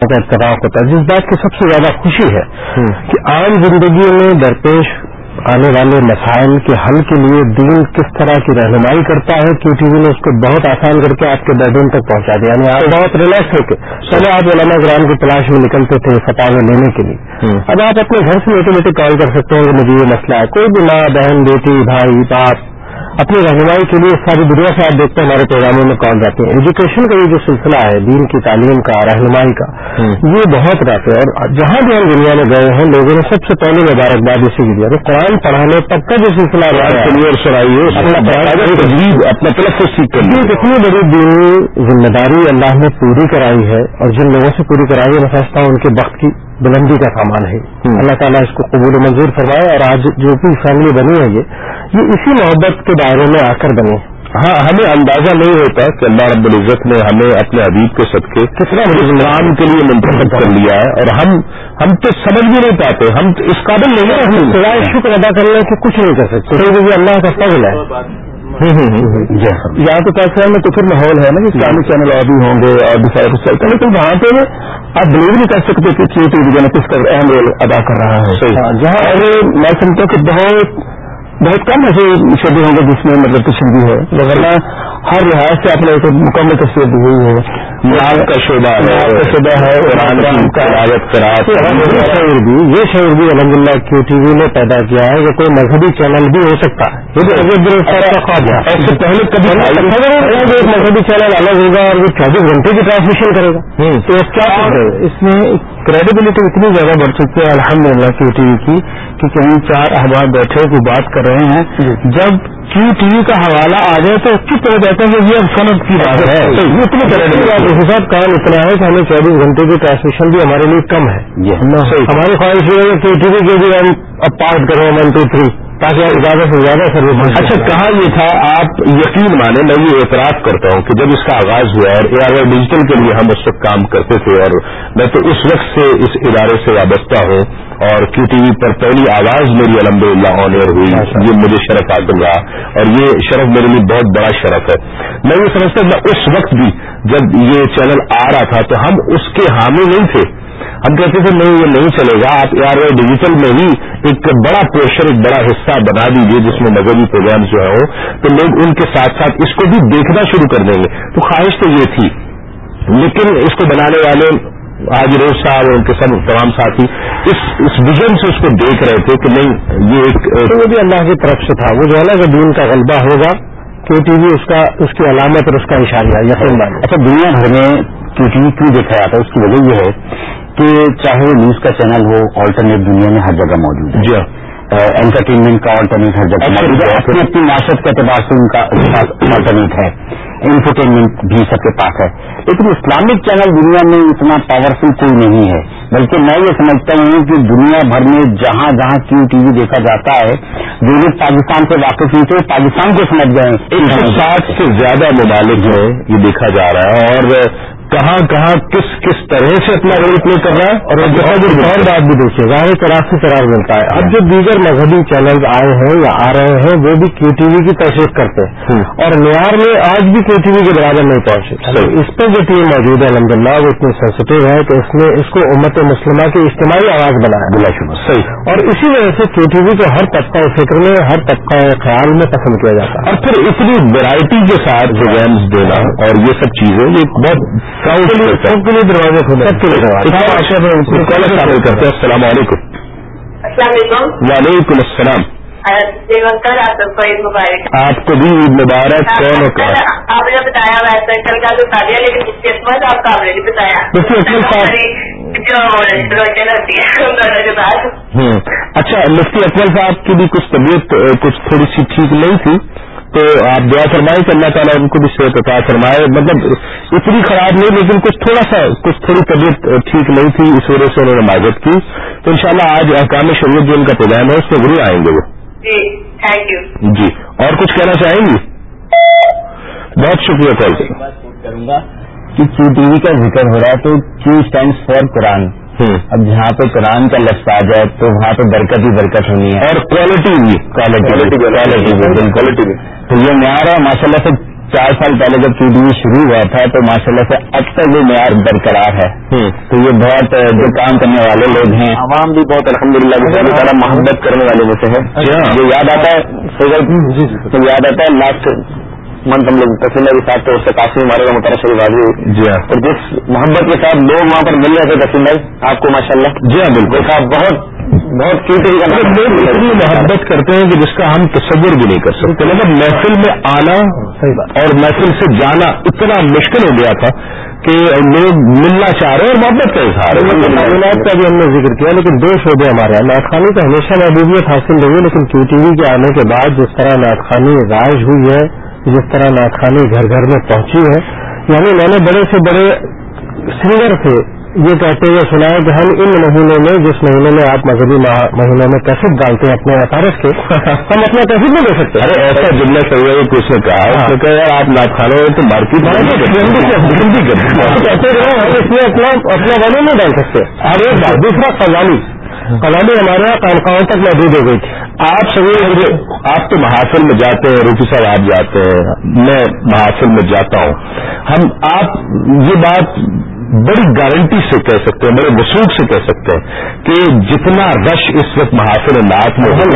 کا اتفاق ہوتا ہے جس بات کی سب سے زیادہ خوشی ہے کہ عام زندگی میں درپیش آنے والے مسائل کے حل کے لیے دین کس طرح کی رہنمائی کرتا ہے کیو ٹی وی نے اس کو بہت آسان کر کے آپ کے بیڈ روم تک پہنچا دیا۔ یعنی آپ بہت ریلیکس ہو کے پہلے آپ علامہ گرام کی تلاش میں نکلتے تھے فتح لینے کے لیے۔ اب آپ اپنے گھر سے آٹومیٹک کال کر سکتے ہیں کہ مجھے یہ مسئلہ ہے۔ کوئی بھی ماں بہن بیٹی بھائی باپ اپنی رہنمائی کے لیے ساری دنیا سے آپ دیکھتے ہیں ہمارے پروگراموں میں کال جاتے ہیں۔ ایجوکیشن کا یہ جو سلسلہ ہے دین کی تعلیم کا رہنمائی کا یہ بہت رہتے ہیں اور جہاں بھی ہم دنیا میں گئے ہیں لوگوں نے سب سے پہلے مبارکباد اسی کی دیا قرآن پڑھانے تک کا جو سلسلہ اپنا طرف سے سیکھ کر اتنی بڑی دینی ذمہ داری اللہ نے پوری کرائی ہے۔ اور جن لوگوں سے پوری کرائی ہے میں سمجھتا ہوں ان کے وقت کی بلندی کا سامان ہے۔ اللہ تعالیٰ اس کو قبول و منظور فرمائے اور آج جو بھی فیملی بنی ہے یہ یہ اسی محبت کے دائرے میں آ کر بنی۔ ہاں ہمیں اندازہ نہیں ہوتا کہ اللہ رب العزت نے ہمیں اپنے حبیب کے صدقے کتنا اسلام کے لیے منتخب کر لیا ہے اور ہم ہم تو سمجھ بھی نہیں پاتے ہم اس قابل نہیں سوائے شکر ادا کرنے کے کچھ نہیں کر سکتے اللہ کا فضل ہے۔ یہاں تو پاکستان میں تو پھر ماحول ہے نا کہ اسلامک چینل اور بھی ہوں گے اور بھی سارا کچھ چلتا ہے لیکن وہاں پہ آپ بلیو نہیں کر سکتے کہ ٹی وی نے کس کا اہم رول ادا کر رہا ہے۔ ہاں، جہاں میں سمجھتا ہوں کہ بہت بہت کم ایسے شعبے ہوں گے جس میں مطلب بھی ہے ورنہ ہر لحاظ سے آپ نے ایک مکمل تصویر دی ہوئی ہے۔ کا شعبہ ہے۔ شعبہ ہے۔ شعور بھی یہ شعور بھی الحمد للہ کیو ٹی وی نے پیدا کیا ہے کہ کوئی مذہبی چینل بھی ہو سکتا ہے۔ سے پہلے کبھی ایک مذہبی چینل الگ ہوگا اور وہ چوبیس گھنٹے کی ٹرانسمیشن کرے گا۔ تو اس میں کریڈیبلٹی اتنی زیادہ بڑھ چکی ہے الحمد للہ کیو ٹی وی کی کہ کہیں چار احباب بیٹھے کو بات کر رہے ہیں۔ جب کیو ٹی وی کا حوالہ آ جائے تو کس طرح کہتے ہیں کہ یہ صنعت کی بات ہے۔ حساب کام اتنا ہے کہ ہمیں چوبیس گھنٹے کی ٹرانسمیشن بھی ہمارے لیے کم ہے۔ ہماری خواہش یہ ہے کہ ٹی وی کے بھی ہم اب پارٹ کریں ون ٹو تھری تاکہ زیادہ سے زیادہ سروس اچھا کہا یہ تھا؟ آپ یقین مانے میں یہ اعتراف کرتا ہوں کہ جب اس کا آغاز ہوا اور اے آر ڈیجیٹل کے لیے ہم اس وقت کام کرتے تھے اور میں تو اس وقت سے اس ادارے سے وابستہ ہوں اور کیو ٹی وی پر پہلی آواز میری الحمد للہ آن ایئر ہوئی یہ مجھے شرف حاصل رہا اور یہ شرف میرے لیے بہت بڑا شرف ہے۔ میں یہ سمجھتا میں اس وقت بھی جب یہ چینل آ رہا تھا تو ہم اس کے حامی نہیں تھے۔ ہم کہتے تھے نہیں یہ نہیں چلے گا۔ آپ یار ڈیجیٹل میں ہی ایک بڑا پوشر ایک بڑا حصہ بنا دیجیے جس میں مذہبی پروگرام جو ہے تو لوگ ان کے ساتھ ساتھ اس کو بھی دیکھنا شروع کر دیں گے۔ تو خواہش تو یہ تھی۔ لیکن اس کو بنانے والے آج روز صاحب ان کے سب تمام ساتھی اس اس ویژن سے اس کو دیکھ رہے تھے کہ نہیں یہ ایک وہ بھی اللہ کی طرف سے تھا۔ وہ جو ہے نا کہ دین کا غلبہ ہوگا کیو ٹی وی اس کا اس کی علامت اور اس کا اشارہ یقین اچھا دنیا بھر میں ٹی وی کیوں دیکھا جاتا ہے اس کی وجہ یہ ہے کہ چاہے وہ نیوز کا چینل ہو آلٹرنیٹ دنیا میں ہر جگہ موجود ہے۔ جی انٹرٹینمنٹ کا آلٹرنیٹ ہر جگہ موجود ہے۔ اپنی اپنی معاشرت کے اعتبار سے ان کا آلٹرنیٹ ہے۔ انٹرٹینمنٹ بھی سب کے پاس ہے۔ لیکن اسلامک چینل دنیا میں اتنا پاورفل کوئی نہیں ہے۔ بلکہ میں یہ سمجھتا ہوں کہ دنیا بھر میں جہاں جہاں کیو ٹی وی دیکھا جاتا ہے جو لوگ پاکستان سے واقف نہیں تھے پاکستان کو سمجھ گئے ایک سو ساٹھ سے زیادہ ممالک ہیں یہ دیکھا جا رہا ہے۔ اور کہاں کہاں کس کس طرح سے اپنا رول پلے کر رہا ہے اور اور بات بھی دیکھیے گا طرح سے قرار ملتا ہے۔ اب جو دیگر مذہبی چینل آئے ہیں یا آ رہے ہیں وہ بھی کیو ٹی وی کی تشریف کرتے ہیں۔ اور معیار میں آج بھی کیو ٹی وی کے برابر نہیں پہنچے۔ اس پہ جو ٹیم موجود ہے الحمد للہ وہ اتنی سینسٹیو ہے کہ اس نے اس کو امت مسلمہ کی اجتماعی آواز بنایا۔ بلا شبہ۔ صحیح۔ اور اسی وجہ سے کیو ٹی وی کو ہر طبقہ فکر میں ہر طبقہ خیال میں پسند کیا جاتا ہے۔ اور پھر اتنی ویرائٹی کے ساتھ گیمس دینا اور یہ سب چیزیں یہ بہت سب کے لیے دروازے۔ کھولے سب کے لیے کرتے ہیں السلام علیکم۔ السلام علیکم۔ وعلیکم السلام۔ آپ کو بھی عید مبارک، کون ہوتا ہے آپ نے بتایا ویسے کل کا جو لیکن اس کے بعد آپ کا آپ نے بتایا اچھا مفتی اکبر صاحب کی بھی کچھ طبیعت، کچھ تھوڑی سی ٹھیک نہیں تھی، تو آپ دعا فرمائیں کہ اللہ تعالیٰ ان کو بھی صحت عطا فرمائے۔ مطلب اتنی خراب نہیں، لیکن کچھ تھوڑا سا، کچھ تھوڑی طبیعت ٹھیک نہیں تھی، اس وجہ سے انہوں نے معذت کی۔ تو انشاءاللہ، آج احکام شریعت جو ان کا پروگرام ہے، اس میں ضرور آئیں گے وہ۔ جی تھینک یو جی اور کچھ کہنا چاہیں گی؟ بہت شکریہ کال کروں گا کہ کیو ٹی وی کا ذکر ہو رہا ہے تو کیو اسٹینڈ فار قرآن اب جہاں پہ قرآن کا لفظ آ جائے تو وہاں پہ برکت ہی برکت ہونی ہے۔ اور کوالٹی بھی۔ کوالٹی کوالٹی بالکل تو یہ معیار ہے ماشاء اللہ سے چار سال پہلے جب ٹی وی شروع ہوا تھا تو ماشاءاللہ سے اب تک وہ معیار برقرار ہے۔ تو یہ بہت جو کام کرنے والے لوگ ہیں۔ عوام بھی بہت الحمد للہ محبت کرنے والے میں سے ہے جو یاد آتا ہے تو یاد آتا ہے لاسٹ منتھ ہم لوگ تسلیمہ کے ساتھ تو اس سے کافی ہمارے مترا شریف آدمی جی ہاں۔ اور جس محبت کے ساتھ لوگ وہاں پر مل رہے تھے تسلیم بھائی آپ کو ماشاء اللہ جی ہاں بالکل۔ دیکھا بہت بہت کا لوگ اتنی محبت کرتے ہیں کہ جس کا ہم تصور بھی نہیں کر سکتے۔ مطلب محفل میں آنا اور محفل سے جانا اتنا مشکل ہو گیا تھا کہ لوگ ملنا چاہ رہے ہیں اور محبت کا اظہار ہے۔ معلومات کا بھی ہم نے ذکر کیا لیکن دو شعبے ہمارے۔ یہاں ناخانی تو ہمیشہ محبوبیت حاصل رہی ہے لیکن کیو ٹی وی کے آنے کے بعد جس طرح ناخانی رائج ہوئی ہے جس طرح ناخانی گھر گھر میں پہنچی ہے یعنی میں نے بڑے سے بڑے سنگر تھے یہ کہتے ہوئے سنا ہے کہ ہم ان مہینوں میں جس مہینے میں آپ مذہبی مہینوں میں کیسٹ ڈالتے ہیں اپنے اطارف کے ہم اپنا کیسٹ نہیں دے سکتے۔ ارے ایسا جملہ صحیح ہے کہ اس نے کہا نے کہا یار آپ ناچ کھانے تو مارکیٹ ہندی کہتے رہے ہم اس میں اپنا اپنا والے نہیں ڈال سکتے۔ اور ایک بات دوسرا قوالی قوالی ہمارے یہاں خانقاہوں تک محدود ہو گئی۔ تھی آپ سبھی آپ تو محافل میں جاتے ہیں روپی صاحب آپ جاتے ہیں میں محافل میں جاتا ہوں۔ ہم آپ یہ بات بڑی گارنٹی سے کہہ سکتے ہیں بڑے وسوخ سے کہہ سکتے ہیں کہ جتنا رش اس وقت محافل نعت میں کانسرٹ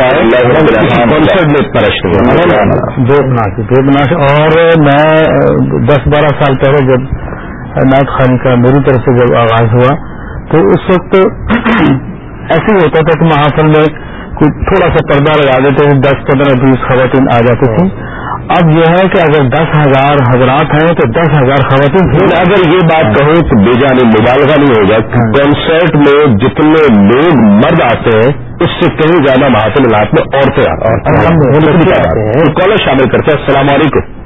اور میں دس بارہ سال پہلے جب نعت خانی کا میری طرف سے جب آغاز ہوا تو اس وقت ایسے ہی ہوتا تھا کہ محافل میں تھوڑا سا پردہ لگا دیتے تھے دس پندرہ بیس خواتین آ جاتی تھیں۔ اب یہ ہے کہ اگر دس ہزار حضرات ہیں تو دس ہزار خواتین اگر یہ بات کہو تو بے جانے مبالغہ نہیں ہوگا کنسرٹ میں جتنے لوگ مرد آتے ہیں اس سے کہیں زیادہ محافل میں عورتیں آتی ہیں۔ کالر شامل کرتے ہیں۔ السلام علیکم۔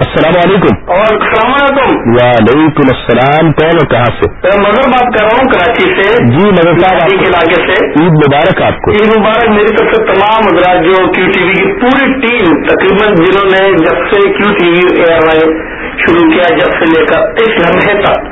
السلام علیکم. اور السلام علیکم. وعلیکم السلام. کون اور کہاں سے؟ میں مظہر بات کر رہا ہوں کراچی سے. جی مگر صاحب کے علاقے سے. عید مبارک آپ کو. عید مبارک میری طرف سے تمام حضرات جو کیو ٹی وی کی پوری ٹیم تقریباً جنہوں نے جب سے Q T V airline شروع کیا جب سے لے کر اس لمحے تک.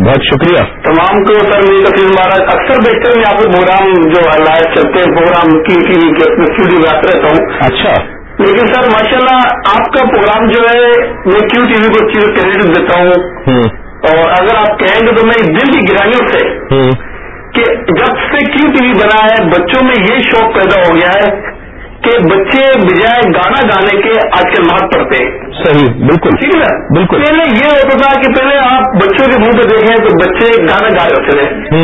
بہت شکریہ. تمام کو سر میری تقریب مبارک. اکثر دیکھتے ہیں آپ کو پروگرام جو لائف چلتے ہیں پروگرام کیو ٹی وی کے اسٹوڈیو میں آتے رہتا ہوں. اچھا. لیکن سر ماشاء اللہ آپ کا پروگرام جو ہے میں کیو ٹی وی کو چیز کریڈٹ دیتا ہوں؟ اور اگر آپ کہیں گے تو میں دل کی گرانیوں سے کہ جب سے کیو ٹی وی بنا ہے بچوں میں یہ شوق پیدا ہو گیا ہے کہ بچے بجائے گانا گانے کے آج کل مات پڑتے ہیں۔ صحیح بالکل۔ ٹھیک ہے بالکل۔ پہلے یہ ہوتا تھا کہ پہلے آپ بچوں کے منہ پہ دیکھیں تو بچے گانا گا رہے ہوتے تھے۔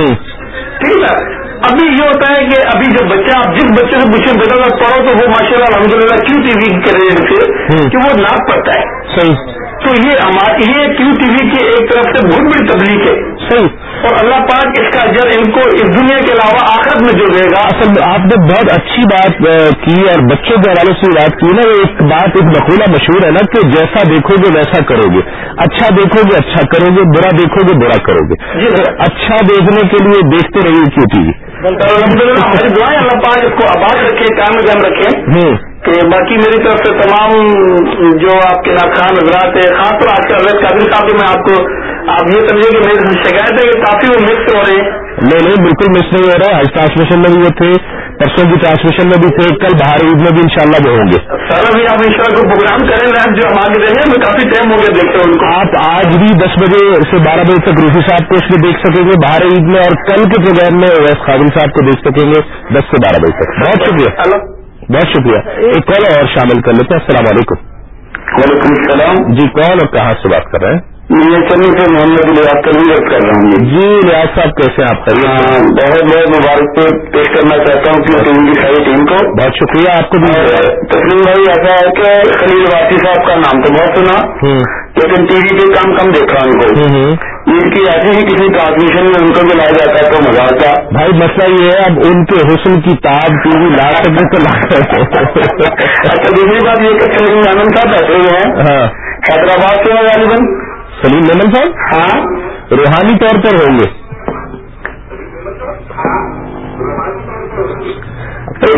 ٹھیک ہے؟ ابھی یہ ہوتا ہے کہ ابھی جب بچہ آپ جس بچے سے پوچھیں بیٹا پڑھو تو وہ ماشاء اللہ الحمد للہ کیو ٹی وی کے ریٹ سے کہ وہ ناپ پڑتا ہے۔ صحیح۔ تو یہ ہماری یہ کیو ٹی وی کی ایک طرف سے بہت بڑی تبلیغ ہے۔ صحیح۔ اور اللہ پاک اس کا اجر ان کو اس دنیا کے علاوہ آخرت میں جو دے گا۔ اصل آپ نے بہت اچھی بات کی اور بچوں کے حوالے سے بات کی نا ایک بات ایک مقولہ مشہور ہے نا کہ جیسا دیکھو گے ویسا کرو گے اچھا دیکھو گے اچھا کرو گے برا دیکھو گے برا کرو گے اچھا دیکھنے کے لیے دیکھتے رہیے کیوں ٹی وی؟ اللہ پاک اس کو آباد رکھے کام جان رکھے۔ کہ باقی میری طرف سے تمام جو آپ کے ناخان حضرات ہیں خاص طور آج کل قادر صاحب میں آپ کو آپ یہ سمجھے کہ میری شکایت ہے کہ کافی وہ مکس ہو رہے ہیں۔ نہیں نہیں بالکل مس نہیں ہو رہا ہے آج ٹرانسمیشن میں بھی وہ تھے پرسوں کی ٹرانسمیشن میں بھی تھے کل باہر عید میں بھی انشاءاللہ وہ ہوں گے۔ سر ابھی آپ ان شاء اللہ کو پروگرام کریں گے جو ہم آگے دیں گے ہمیں کافی ٹائم ہو گیا دیکھتے ہیں ان کو۔ آپ آج بھی دس بجے سے بارہ بجے تک روفی صاحب کو اس میں دیکھ سکیں گے باہر عید میں اور کل کے پروگرام میں اویس قابل صاحب کو دیکھ سکیں گے دس سے بارہ بجے تک۔ بہت شکریہ۔ بہت شکریہ۔ ایک کال اور شامل کر لیتے ہیں۔ السلام علیکم۔ وعلیکم السلام۔ جی کون اور کہاں سے بات کر رہے ہیں؟ میں چلنے سے محمد لیاز تنویر کر رہا ہوں جی ریاض صاحب کیسے ہیں؟ آپ ہاں بہت بہت مبارک پیش کرنا چاہتا ہوں کہ ٹیم کی ساری ٹیم کو۔ بہت شکریہ آپ کو بھی۔ تسلیم بھائی ایسا ہے کہ خلیل واسی صاحب کا نام تو بہت سنا۔ لیکن ٹی وی پہ کام کم دیکھا ان کو۔ ان کی ایسی ہی کسی ٹرانسمیشن میں ان کو بھی لایا جاتا ہے تو مزہ آتا۔ بھائی مسئلہ یہ ہے اب ان کے حسن کی تاب ٹی وی لا سکے تو لا اچھا دوسری بات یہ کہ سلیم مہمن صاحب بیٹھے ہوئے ہیں۔ ہاں۔ حیدرآباد سے غالباً۔ سلیم ممن صاحب؟ ہاں۔ روحانی طور پر ہوں گے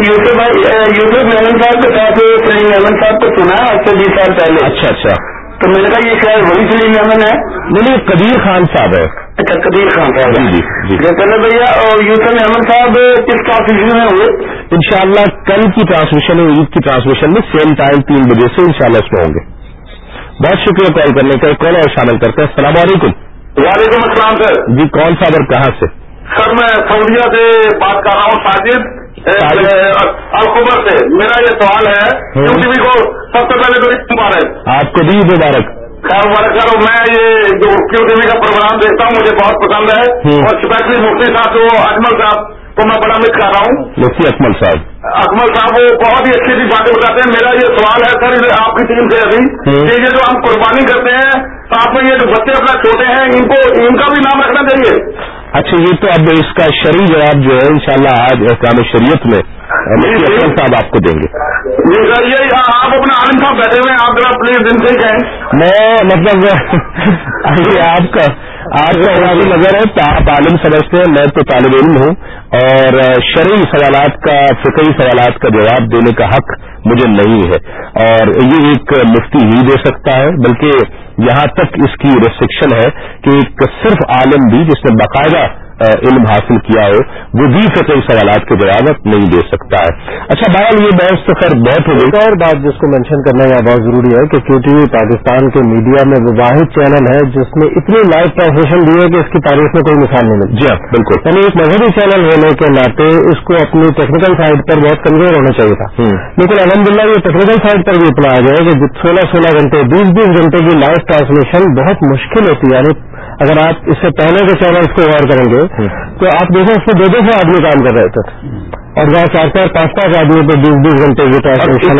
یوسف بھائی یوسف مہمن صاحب کے ساتھ سلیم مہمن صاحب کو سنا ہے آج سے بیس سال پہلے۔ اچھا اچھا۔ تو میں نے کہا یہ شاید وہی سلیم مہمن ہے۔ نہیں قدیر خان صاحب ہے۔ اچھا قدیر خان صاحب۔ جی جی, جی۔ بھیا اور یوسف احمد صاحب کس ٹرانسمیشن میں ہوئے؟ ان شاء اللہ کل کی ٹرانسمیشن عید کی ٹرانسمیشن میں سیم ٹائم تین بجے سے ان شاء اللہ اس میں ہوں گے۔ بہت شکریہ کال کرنے کا کال اور شامل کرتے ہیں۔ السلام علیکم۔ وعلیکم السلام سر۔ جی کون سا ادھر کہاں سے؟ سر میں سعودیہ سے بات کر رہا ہوں ساجد۔ الخبر سے میرا یہ سوال ہے ٹی وی کو سب سے پہلے تو مبارک؟ آپ کو بھی مبارک۔ خیر مبارک سر میں یہ جو کیو ٹی وی کا پروگرام دیکھتا ہوں مجھے بہت پسند ہے۔ اور اسپیشلی مفتی صاحب جو اجمل صاحب کو میں بڑا مس کر رہا ہوں۔ مفتی اکمل صاحب۔ اکمل صاحب وہ بہت ہی اچھی اچھی باتیں بتاتے ہیں۔ میرا یہ سوال ہے سر آپ کی ٹیم سے ابھی۔ کہ یہ جو ہم قربانی کرتے ہیں آپ میں یہ جو بچے اپنا چھوٹے ہیں ان کو ان کا بھی نام رکھنا چاہیے؟ اچھا یہ تو اب اس کا شرعی جواب جو ہے انشاءاللہ آج احکام شریعت میں صاحب آپ کو دیں گے۔ آپ اپنا عالم صاحب بیٹھے ہوئے ہیں آپ ذرا پلیز دن سے کہیں۔ میں مطلب آپ کا آپ کا عالم نظر ہے تو آپ عالم سمجھتے ہیں میں تو طالب علم ہوں اور شرعی سوالات کا فکری سوالات کا جواب دینے کا حق مجھے نہیں ہے۔ اور یہ ایک مفتی ہی دے سکتا ہے، بلکہ یہاں تک اس کی ریسٹرکشن ہے کہ ایک صرف عالم بھی جس نے باقاعدہ علم حاصل کیا ہو وہ بھی فطری سوالات کے جواب نہیں دے سکتا۔ ہے اچھا بہرحال یہ بحث تو خیر بہت ہو گئی۔ اور بات جس کو مینشن کرنا یہاں بہت ضروری ہے کہ کیو ٹی وی پاکستان کے میڈیا میں وہ واحد چینل ہے جس نے اتنی لائیو ٹرانسمیشن دی ہے کہ اس کی تاریخ میں کوئی مثال نہیں ملتی جی ہاں بالکل۔ یعنی ایک مذہبی چینل ہونے کے ناطے اس کو اپنی ٹیکنیکل سائڈ پر بہت کمزور ہونا چاہیے تھا۔ لیکن الحمد للہ یہ ٹیکنیکل سائڈ پر بھی اتنا آ جائے کہ سولہ سولہ گھنٹے بیس بیس گھنٹے کی لائیو ٹرانسمیشن بہت مشکل ہوتی ہے۔ یعنی اگر آپ اس سے پہلے کے چینلس کو غور کریں گے تو آپ دیکھیں اس میں دو دو سو آدمی کام کر رہے تھے۔ اور جہاں چار چار پانچ پانچ آدمی پہ بیس بیس گھنٹے کی ٹرانسمیشن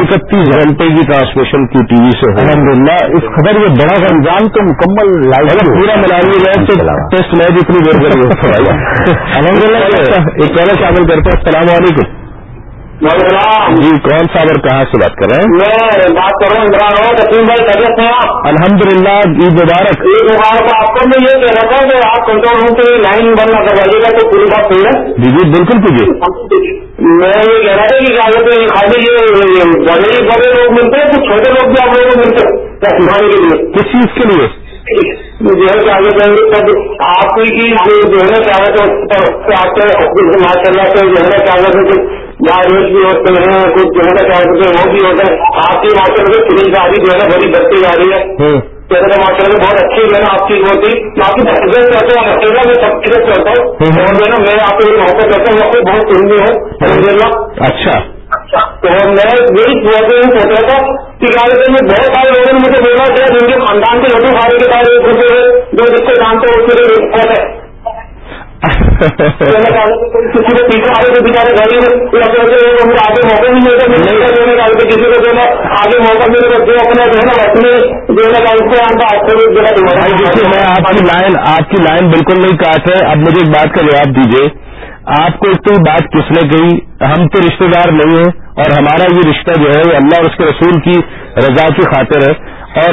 اکتیس گھنٹے کی ٹرانسمیشن کی ٹی وی سے الحمد للہ اس خبر یہ بڑا رمضان تو مکمل لائف پورا ملاوی گیا ٹیسٹ میچ اتنی دیر کر الحمد للہ ایک پہلے شامل کرتے ہیں۔ السلام علیکم۔ جی کون سا اور کہاں سے بات کر رہے ہیں؟ میں بات کر رہا ہوں بھائی خیریت سے الحمد للہ عید مبارک. عید مبارک آپ کو میں یہ کہہ رہا تھا کہ آپ کنٹرول روم کی لائن بند نہ کروائیے گا تو پوری بات صحیح ہے جی جی بالکل کیجیے۔ میں یہ کہہ رہا تھا کہ کیا خالی یہ بڑے بڑے لوگ ملتے ہیں کچھ چھوٹے لوگ بھی آپ لوگوں کو ملتے ہیں سکھانے کے لیے۔ کس چیز کے لیے؟ جو ہے کیا کہتے ہیں سب آپ کی جو ہے کیا کہتے ہیں آپ کے ماشاء اللہ سے جو ہے کیا کہتے ہیں ریٹ بھی ہوتے ہیں کچھ جو ہے نا کیا ہوتے ہیں وہ بھی ہوتا ہے آپ کی معاشرے میں فری گاڑی جو ہے نا بڑی بڑھتی جا رہی ہے۔ معاشرے میں بہت اچھی جو ہے نا آپ کی ہوتی باقی بہتر چلتا ہوں اکیلا میں سب چیزیں چلتا ہوں۔ اور جو ہے نا میں آپ کو محبت کرتا ہوں آپ بہت سنی ہوں۔ اچھا۔ تو میں یہی سوچ رہا تھا کہ کیا کہتے ہیں بہت سارے لوگوں نے مجھے بولنا چاہیے جن کے خاندان کے لوگوں کھانے کے بعد ایک دوسرے جو جس کو جانتے ہیں اس کے لیے بہت ہے۔ کسی کو پیچھے میں آگے موقع نہیں ملتا کسی کو جو ہے آگے موقع ملے گا جو اپنا جو ہے نا اپنے جو ہے میں آپ کی لائن آپ کی لائن بالکل نہیں کاٹ ہے اب مجھے ایک بات کا جواب دیجیے آپ کو اتنی بات کس نے کہی؟ ہم تو رشتے دار نہیں ہیں اور ہمارا یہ رشتہ جو ہے وہ اللہ اور اس کے رسول کی رضا کی خاطر ہے اور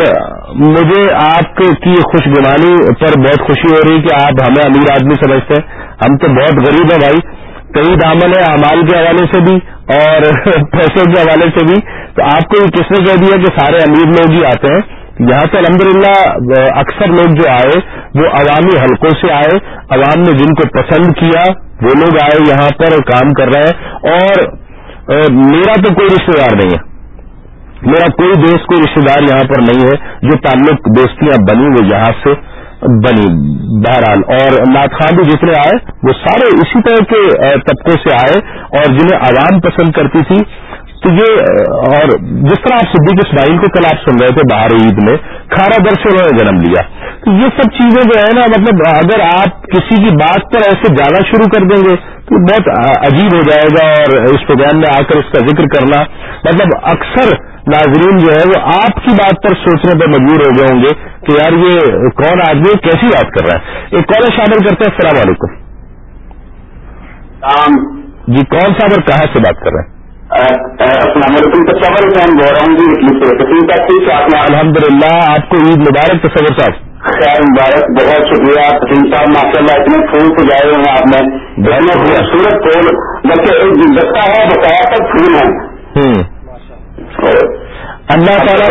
مجھے آپ کی خوش گمانی پر بہت خوشی ہو رہی کہ آپ ہمیں امیر آدمی سمجھتے ہیں۔ ہم تو بہت غریب ہیں بھائی۔ کئی دامن ہے امال کے حوالے سے بھی اور پیسوں کے حوالے سے بھی۔ تو آپ کو یہ کس نے کہہ دیا کہ سارے امیر لوگ ہی آتے ہیں؟ یہاں سے الحمدللہ اکثر لوگ جو آئے، وہ عوامی حلقوں سے آئے۔ عوام نے جن کو پسند کیا وہ لوگ آئے یہاں پر کام کر رہے ہیں اور میرا تو کوئی رشتے دار نہیں ہے۔ میرا کوئی دوست، کوئی رشتے دار یہاں پر نہیں ہے جو تعلق دوستیاں بنی، وہ یہاں سے بنی۔ بہرحال، اور ناد خان بھی جتنے آئے، وہ سارے اسی طرح کے طبقوں سے آئے اور جنہیں عوام پسند کرتی تھی۔ تو یہ اور جس طرح آپ صدیق اسماعیل کو کل آپ سن رہے تھے باہر عید میں کھارا در سے انہوں نے جنم لیا۔ تو یہ سب چیزیں جو ہے نا مطلب اگر آپ کسی کی بات پر ایسے جانا شروع کر دیں گے تو بہت عجیب ہو جائے گا اور اس پروگرام میں آ کر اس کا ذکر کرنا۔ مطلب اکثر ناظرین جو ہے وہ آپ کی بات پر سوچنے پر مجبور ہو گئے ہوں گے کہ یار یہ کون آدمی کیسی بات کر رہا ہے۔ ایک کالر شامل کرتے ہیں السلام علیکم۔ جی کون سا اور کہاں سے بات کر رہے ہیں؟ السلام علیکم تصور رہا ہوں جی الحمد للہ آپ کو عید مبارک تصور صاحب۔ خیر مبارک بہت شکریہ تسیم صاحب ماشاء اللہ اتنے پھول سے جائے ہوئے ہیں آپ نے۔ بہت خوبصورت پھول بلکہ ایک گلدستہ ہے بقایا تک پھول ہیں۔ اللہ تعالیٰ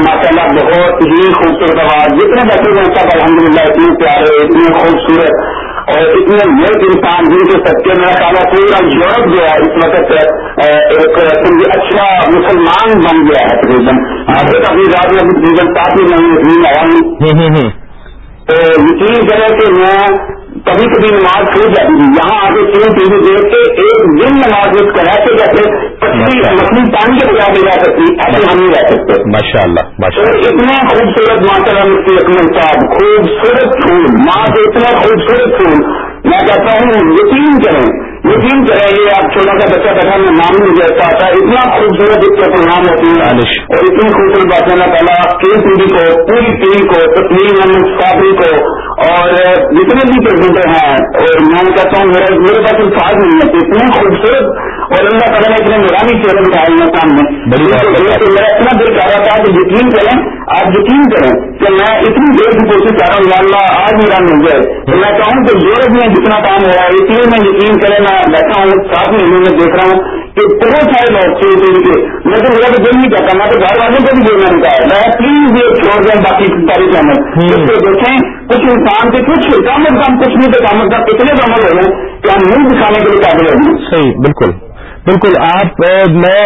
ماشاء اللہ بہت ہی خوبصورت آواز جتنے بچے ہیں سب الحمد للہ اتنے پیارے اتنے خوبصورت اور اتنے نیک انسان جن کے سچے میں تعالیٰ پورا یورپ جو ہے اس وقت ایک اچھا مسلمان بن گیا ہے تقریباً۔ اپنی رات میں تقریباً کافی نہیں تو یقین کریں کہ میں کبھی کبھی نماز چھوٹ جاتی تھی یہاں آگے تین ٹی وی دیکھ کے ایک دن نماز اس طرح سے جیسے مچھلی پانی کے بجائے جا سکتی ایسے ہم نہیں رہ سکتے۔ ماشاء اللہ اتنے خوبصورت ماشاء اللہ مفتی اکمل صاحب خوبصورت پھول ماں کے اتنا خوبصورت پھول۔ میں کہتا ہوں یقین کریں یقین کریں یہ کا بچہ بیٹھا میں نام نہیں جیسا پاتا، اتنا خوبصورت اس کے پروگرام ہوتی ہیں اور اتنی خوبصورت باتیں اللہ تعالیٰ کی پیڑھی کو، پوری ٹیم کو تسلیم احمد صابری کو، اور جتنے بھی پریزنٹر ہیں، اور میں کہتا ہوں میرے میرے پاس الفاظ نہیں ہے اتنے خوبصورت اور اللہ تعالیٰ نے اتنے نورانی چہرے بٹھائے ہیں سامنے میرا اتنا دل چاہ رہا تھا کہ یقین کریں آپ یقین کریں کہ میں اتنی دیر کی کوشش کر رہا ہوں یا اللہ آج میرا مل جائے۔ تو میں چاہوں کہ یورپ میں جتنا کام ہو رہا ہے اس لیے میں یقین کریں میں بیٹھا ہوں ساتھ مہینے میں دیکھ رہا ہوں کہ بہت سارے لوگ تھے کے۔ میں تو میرا تو دل نہیں چاہتا میں تو گھر والوں کو بھی دیکھنا نہیں چاہتا۔ میں پلیز یہ چھوڑ دیں باقی ساری چینل اس کو دیکھیں کچھ انسان کے کچھ کم از کم کچھ نہیں تو کم از اتنے کم ہو گئے کہ ہم منہ دکھانے کے لیے قابل ہیں۔ صحیح بالکل۔ بالکل آپ میں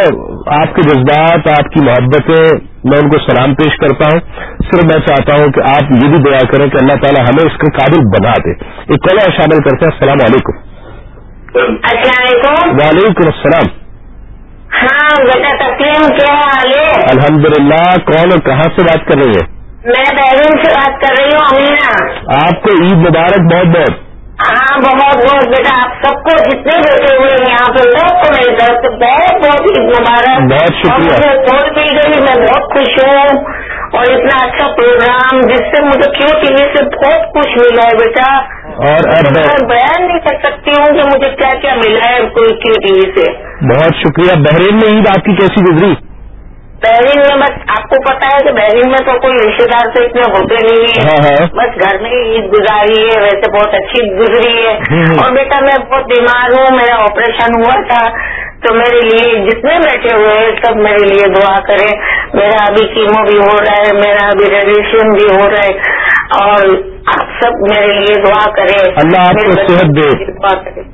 آپ کے جذبات آپ کی محبتیں میں ان کو سلام پیش کرتا ہوں۔ صرف میں چاہتا ہوں کہ آپ یہ بھی دعا کریں کہ اللہ تعالیٰ ہمیں اس کے قابل بنا دے۔ ایک کلا شامل کرتے ہیں السلام علیکم۔ السلام علیکم۔ وعلیکم السلام۔ ہاں بیٹا تسلیم کیا حال ہے؟ الحمد للہ کون اور کہاں سے بات کر رہی ہے؟ میں بحرین سے بات کر رہی ہوں امینا۔ آپ کو عید مبارک بہت بہت۔ ہاں بہت بہت بیٹا آپ سب کو جتنے بیٹھے ہوئے ہیں یہاں پہ سب کو میری طرف سے بہت بہت عید مبارک۔ بہت شکریہ۔ فون مل گئی میں بہت خوش ہوں۔ اور اتنا اچھا پروگرام جس سے مجھے کیوں ٹی وی سے بہت کچھ ملا ہے بیٹا۔ اور میں بیان نہیں کر سکتی ہوں کہ مجھے کیا کیا ملا ہے کیوں ٹی وی سے۔ بہت شکریہ۔ بحرین میں عید آپ کی کیسی گزری؟ بحرین میں بس آپ کو پتا ہے کہ بحرین میں تو کوئی رشتے دار سے اتنے ہوتے نہیں ہاں، ہاں۔ ہے بس گھر میں عید گزاری ہے ویسے بہت اچھی گزری ہے۔ اور بیٹا میں بہت بیمار ہوں میرا آپریشن ہوا تھا۔ تو میرے لیے جتنے بیٹھے ہوئے ہیں سب میرے لیے دعا کریں۔ میرا ابھی کیمو بھی ہو رہا ہے میرا ابھی ریڈیشن بھی ہو رہا ہے۔ اور سب میرے لیے دعا کریں اللہ آپ کو صحت دے۔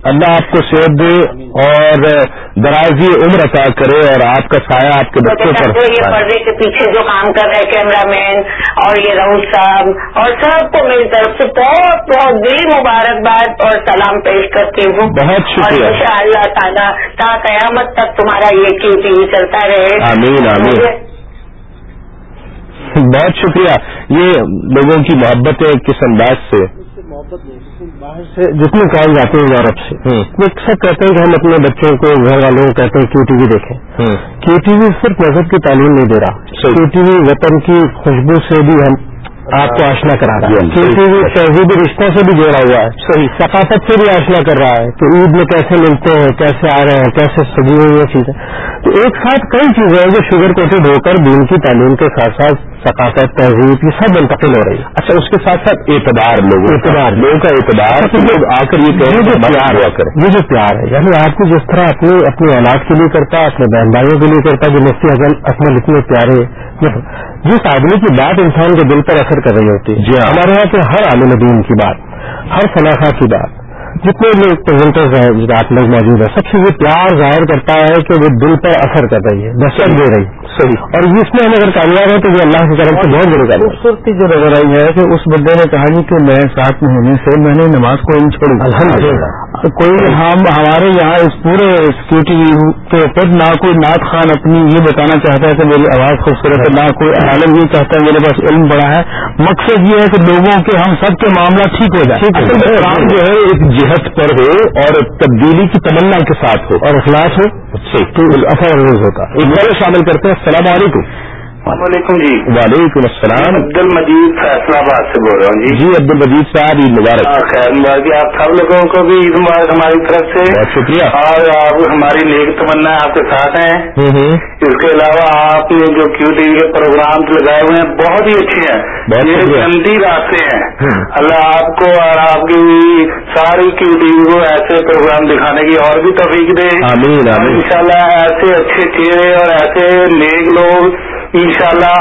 اللہ آپ کو صحت دے اور درازی عمر عطا کرے اور آپ کا سایہ آپ کے بچوں پر۔ یہ پردے کے پیچھے جو کام کر رہے کیمرہ مین اور یہ راؤ صاحب اور سب کو میری طرف سے بہت بہت دلی مبارکباد اور سلام پیش کرتی ہوں۔ بہت شکریہ۔ ان شاء اللہ تعالیٰ تا قیامت تک تمہارا یہ کیو ٹی وی چلتا رہے۔ آمین آمین۔ بہت شکریہ۔ یہ لوگوں کی محبت ہے کس انداز سے؟ باہر سے جتنے کام جاتے ہیں یورپ سے وہ سب کہتے ہیں کہ ہم اپنے بچوں کو گھر والوں کو کہتے ہیں کیو ٹی وی دیکھیں۔ کیو ٹی وی صرف مذہب کی تعلیم نہیں دے رہا۔ کیو ٹی وی وطن کی خوشبو سے بھی ہم آپ کو آشنا کرا رہا ہے۔ کیو ٹی وی تہذیبی رشتوں سے بھی جوڑا ہوا ہے۔ صحیح۔ ثقافت سے بھی آشنا کر رہا ہے کہ عید میں کیسے ملتے ہیں کیسے آ رہے ہیں کیسے سجی ہوئی یہ چیزیں۔ تو ایک ساتھ کئی چیزیں ہیں جو شوگر کوٹڈ ہو کر دین کی تعلیم کے ساتھ ساتھ ثقافت تہذیب یہ سب منتقل ہو رہی ہے۔ اچھا اس کے ساتھ ساتھ اعتبار لوگوں اعتبار۔ لوگوں کا اعتبار لوگ آ کر یہ یہ جو پیار ہوا کریں یہ جو پیار ہے یعنی آپ کو جس طرح اپنی اپنی اولاد کے لیے کرتا ہے اپنے بہن بھائیوں کے لیے کرتا ہے جو مفتی اصل اکمل اتنے پیارے جس آدمی کی بات انسان کے دل پر اثر کر رہی ہوتی ہے۔ ہمارے یہاں کے ہر عالم دین کی بات ہر صلاحہ کی بات جتنے لوگ پریزنٹرز ہیں آپ لوگ موجود ہیں سب سے یہ پیار ظاہر کرتا ہے کہ وہ دل پر اثر کر رہی ہے دستک دے رہی صحیح اور اس میں ہم اگر کامیاب ہیں تو یہ اللہ کی طرف سے بہت بڑی خوبصورتی جو نظر آئی ہے کہ اس بندے نے کہا جی کہ میں سات مہینے سے میں نے نماز کو نہیں چھوڑی کوئی ہم ہمارے یہاں اس پورے سیکورٹی کے اوپر نہ کوئی نعت خان اپنی یہ بتانا چاہتا ہے کہ میری آواز خوبصورت ہے نہ کوئی عالم یہ چاہتا ہے میرے پاس علم بڑا ہے۔ مقصد یہ ہے کہ لوگوں کے ہم سب کے معاملہ ٹھیک ہو جائے۔ کام جو ہے ایک جہت پر ہو اور تبدیلی کی تمنا کے ساتھ ہو۔ اور اخلاص ہو۔ تو اثر روز ہوتا۔ ایک بار شامل کرتے ہیں السلام علیکم۔ السلام علیکم جی۔ وعلیکم السلام۔ عبد المجید فیصلہ آباد سے بول رہا ہوں جی۔ جی عبد المجید صاحب عید مبارک۔ ہاں، خیر مبارک آپ سب لوگوں کو بھی عید مبارک ہماری طرف سے۔ بہت شکریہ۔ اور آپ ہماری نیک تمنا آپ کے ساتھ ہیں۔ اس کے علاوہ آپ نے جو کیو ٹی وی کے پروگرام لگائے ہوئے ہیں بہت ہی اچھے ہیں۔ یہ۔ جنتی راستے ہیں۔ اللہ آپ کو اور آپ کی ساری کیو ٹی وی کو ایسے پروگرام دکھانے کی اور بھی توفیق دے۔ ان شاء اللہ ایسے اچھے چہرے اور ایسے نیک لوگ انشاءاللہ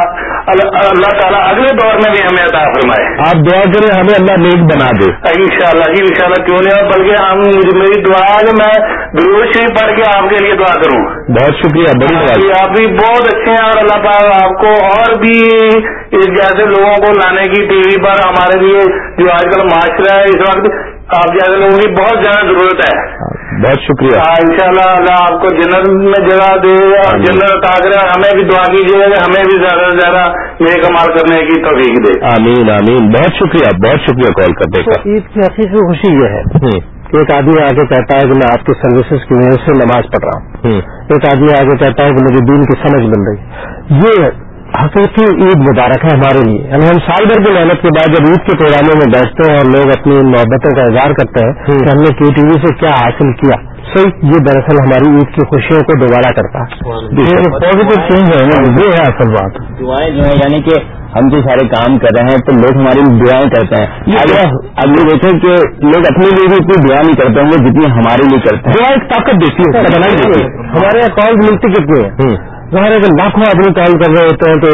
اللہ تعالیٰ اگلے دور میں بھی ہمیں عطا فرمائے۔ آپ دعا کریں ہمیں اللہ نیک بنا دے۔ ان شاء اللہ جی ان شاء اللہ کیوں نہیں بلکہ ہم میری دعا ہے کہ میں درود شریف پڑھ کے آپ کے لیے دعا کروں۔ بہت شکریہ بڑی بات آپ بھی بہت اچھے ہیں اور اللہ تعالیٰ آپ کو اور بھی اس جیسے لوگوں کو لانے کی ٹی وی پر ہمارے لیے جو آج کل معاشرہ ہے اس وقت آپ جیسے لوگوں کی بہت زیادہ ضرورت ہے۔ بہت شکریہ۔ ان شاء اللہ اللہ آپ کو جنرل میں جگہ دے اور جنرل تاغر ہمیں بھی دعا کیجیے گا ہمیں بھی زیادہ سے زیادہ نیک کمال کرنے کی توفیق دے۔ آمین آمین۔ بہت شکریہ بہت شکریہ کال کرنے کا عید کی حقیقی خوشی یہ ہے کہ ایک آدمی آگے کہتا ہے کہ میں آپ کی سروسز کی وجہ سے نماز پڑھ رہا ہوں۔ ایک آدمی آگے کہتا ہے کہ مجھے دین کی سمجھ مل رہی یہ حقیقی عید مبارک ہے ہمارے لیے۔ یعنی ہم سال بھر کی محنت کے بعد جب عید کے پروگراموں میں بیٹھتے ہیں اور لوگ اپنی محبتوں کا اظہار کرتے ہیں کہ ہم نے کیو ٹی وی سے کیا حاصل کیا؟ صحیح یہ دراصل ہماری عید کی خوشیوں کو دوبارہ کرتا ہے۔ پازیٹو چینج ہے یہ ہے اصل بات۔ دعائیں جو ہیں یعنی کہ ہم جو سارے کام کر رہے ہیں تو لوگ ہماری دعائیں کرتے ہیں۔ اگر اب یہ دیکھیں کہ لوگ اپنے لیے بھی اتنی دعا نہیں کرتے ہوں گے جتنی ہمارے لیے کرتے ہیں۔ دعا ایک طاقت دیتی ہے ہمارے یہاں کال ملتی کتنی ہے؟ ظاہر ہے کہ لاکھوں آدمی کال کر رہے ہوتے ہیں تو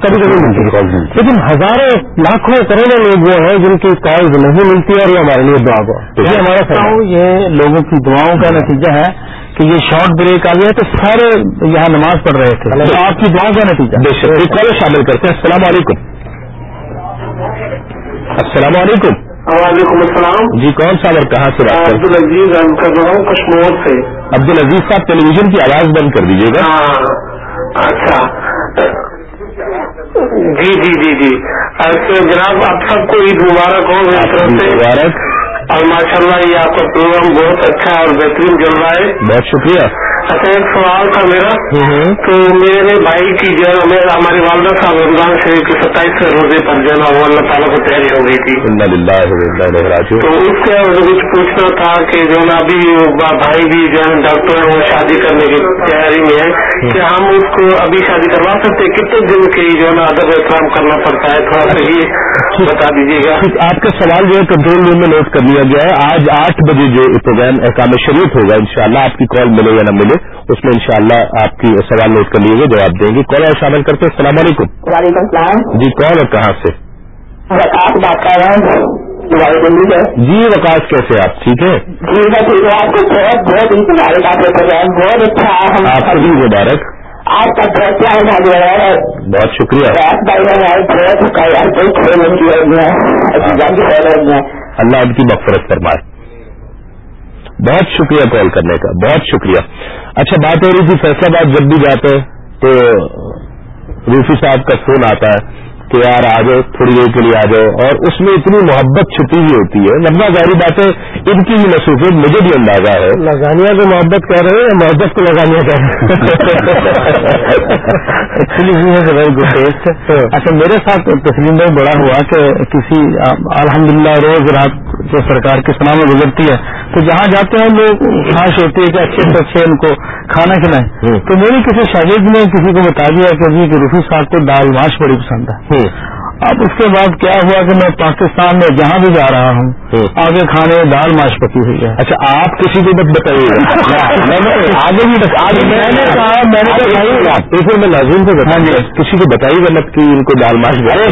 کبھی کبھی ملتی لیکن ہزاروں لاکھوں کروڑوں لوگ وہ ہیں جن کی کال نہیں ملتی اور یہ ہمارے لیے دعا کو یہ ہمارا یہ لوگوں کی دعاؤں کا نتیجہ ہے کہ یہ شارٹ بریک آ گیا تو سارے یہاں نماز پڑھ رہے تھے۔ آپ کی دعاؤں کا نتیجہ۔ بے شک۔ کال شامل کرتے ہیں۔ السلام علیکم۔ السلام علیکم۔ وعلیکم السلام۔ جی کون سا اور کہاں سے عبد العزیز کر رہا ہوں کشمیر سے۔ عبد العزیز صاحب ٹیلی ویژن کی آواز بند کر دیجیے گا۔ اچھا۔ جی جی جی جی۔ جناب آپ سب کو عید مبارک ہو مبارک۔ اور ماشاء اللہ یہ آپ کا پروگرام بہت اچھا اور بہترین چل رہا ہے۔ بہت شکریہ۔ اچھا ایک سوال تھا میرا۔ تو میرے بھائی کی جو ہے ہماری والدہ صاحب رمضان شریف کے ستائیس روزے پر جو ہے وہ اللہ تعالیٰ کو تیاری ہو گئی تھی۔ تو اس کے مجھے کچھ پوچھنا تھا کہ جو ہے ابھی بھائی بھی جو ہے ڈاکٹر ہیں وہ شادی کرنے کی تیاری میں ہے کہ ہم اس کو ابھی شادی کروا سکتے کتنے دن کی جو ہے نا ادب احترام کرنا پڑتا ہے؟ تھوڑا سا یہ بتا دیجیے گا۔ آپ کا سوال جو ہے کنٹرول روم میں نوٹ کر لیا گیا ہے۔ آج آٹھ بجے جو پروگرام احکام شریف ہوگا انشاءاللہ آپ کی کال ملے یا نہ ملے۔ اس میں انشاءاللہ آپ کی سوال نوٹ کر لیے گا جواب دیں گے۔ کال اور شامل کرتے السلام علیکم۔ وعلیکم السلام۔ جی کون اور کہاں سے؟ وکاس بات کر رہا ہوں جی وکاس کیسے آپ؟ ٹھیک ہے جی میں ٹھیک آپ کو بہت بہت انتظار کا پروگرام بہت اچھا آپ کو بھی مبارک۔ آپ کا بہت پیار رہا ہے۔ بہت شکریہ۔ اللہ ان کی مغفرت فرمائے۔ بہت شکریہ کال کرنے کا، بہت شکریہ۔ اچھا بات ہو رہی تھی فیصلہ باد جب بھی جاتے ہیں تو روفی صاحب کا فون آتا ہے۔ کہ یار آ جاؤ تھوڑی دیر کے لیے آ جاؤ۔ اور اس میں اتنی محبت چھپی ہوئی ہوتی ہے۔ لمبا ظاہری بات ہے ان کی بھی مصروفیت مجھے بھی اندازہ ہے۔ لگانیہ کو محبت کہہ رہے ہیں محبت کو لگانیہ کہہ رہے ہیں۔ اچھا میرے ساتھ تسلیم بھائی بڑا ہوا کہ کسی الحمدللہ روز رات جو سرکار کے سنا میں گزرتی ہے تو جہاں جاتے ہیں لوگ خواہش ہوتی ہے کہ اچھے سے اچھے ان کو کھانا کھلائیں۔ تو میری کسی شاگرد نے کسی کو بتا دیا کہ جی کہ رفی صاحب کو دال ماش بڑی پسند ہے۔ سے اب اس کے بعد کیا ہوا کہ میں پاکستان میں جہاں بھی جا رہا ہوں آگے کھانے دال ماش پکی ہوئی ہے۔ اچھا آپ کسی کو مت بتائیے۔ آگے بھی میں نے کہا میں نے کہا ایک میں لازم کو بتا کسی کو بتائیے مت کہ ان کو دال ماش میں نے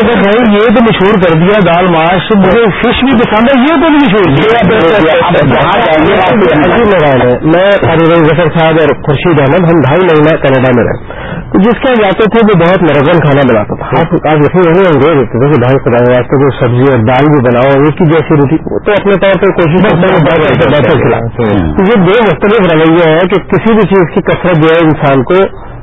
کہا بھائی یہ تو مشہور کر دیا دال ماش مجھے فش بھی پسند ہے یہ تو بھی مشہور میں۔ علی ظفر صاحب اور خورشید احمد ہم ڈھائی مہینہ کینیڈا میں رہے تو جس کے جاتے تھے وہ بہت مرغن کھانا بناتا تھا۔ آپ آج یقین نہیں انگریز ہوتے تھے کہ بھائی خدا واسطے جو سبزی اور دال بھی بناؤ ایک کی جیسی روٹی۔ تو اپنے طور پہ کوشش کرتے ہیں تو یہ دو مختلف رویے ہیں کہ کسی بھی چیز کی کثرت جو ہے انسان کو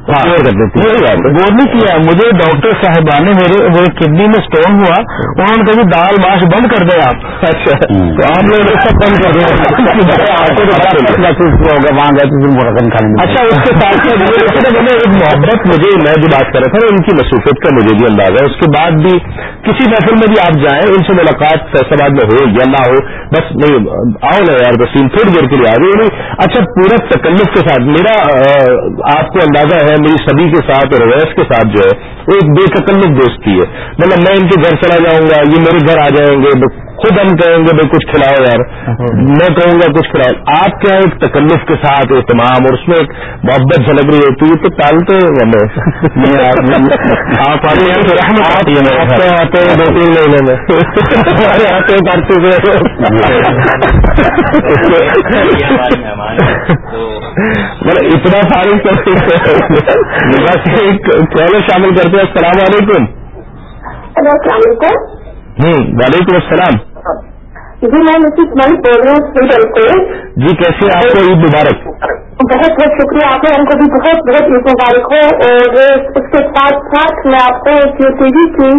وہ نہیں کیا مجھے ڈاکٹر صاحبان نے میرے وہ کڈنی میں اسٹون ہوا انہوں نے کبھی دال ماش بند کر دیں آپ۔ اچھا۔ تو آپ لوگ سب بند کر دیں۔ وہاں گئے اچھا اس کے ساتھ ایک محبت مجھے میں جو بات کر رہا تھا ان کی مصروفیت کا مجھے بھی اندازہ ہے۔ اس کے بعد بھی کسی محفل میں بھی آپ جائیں ان سے ملاقات فیصلہ میں ہو یا نہ ہو بس نہیں آؤ نا یار بسیم تھوڑی دیر کے لیے آ گئی اچھا پورے تکلف کے ساتھ میرا آپ کو اندازہ ہے میری سبھی کے ساتھ اور اویس کے ساتھ جو ہے وہ ایک بے تکلف دوستی ہے۔ مطلب میں ان کے گھر چلا جاؤں گا، یہ میرے گھر آ جائیں گے خود ہم کہیں گے بھائی کچھ کھلاؤ یار، میں کہوں گا کچھ کھلاؤ۔ آپ کیا ایک تکلف کے ساتھ اہتمام اور اس میں ایک محبت جھلک رہی ہوتی ہے، تو ٹالتے ہمیں آپ آتے ہیں دو تین مہینے میں۔ آتے ہیں کارتی مطلب اتنا فارغ کرتے بس ایک شامل کرتے ہیں۔ السلام علیکم۔ السلام علیکم۔ وعلیکم السلام۔ جی میں مسز من بول رہی ہوں اسٹوڈنٹ سے جی کیسے آپ کو عید مبارک۔ بہت بہت شکریہ آپ ہم کو بھی بہت بہت عید مبارک ہو اور اس کے ساتھ ساتھ میں آپ کو ٹی وی کی۔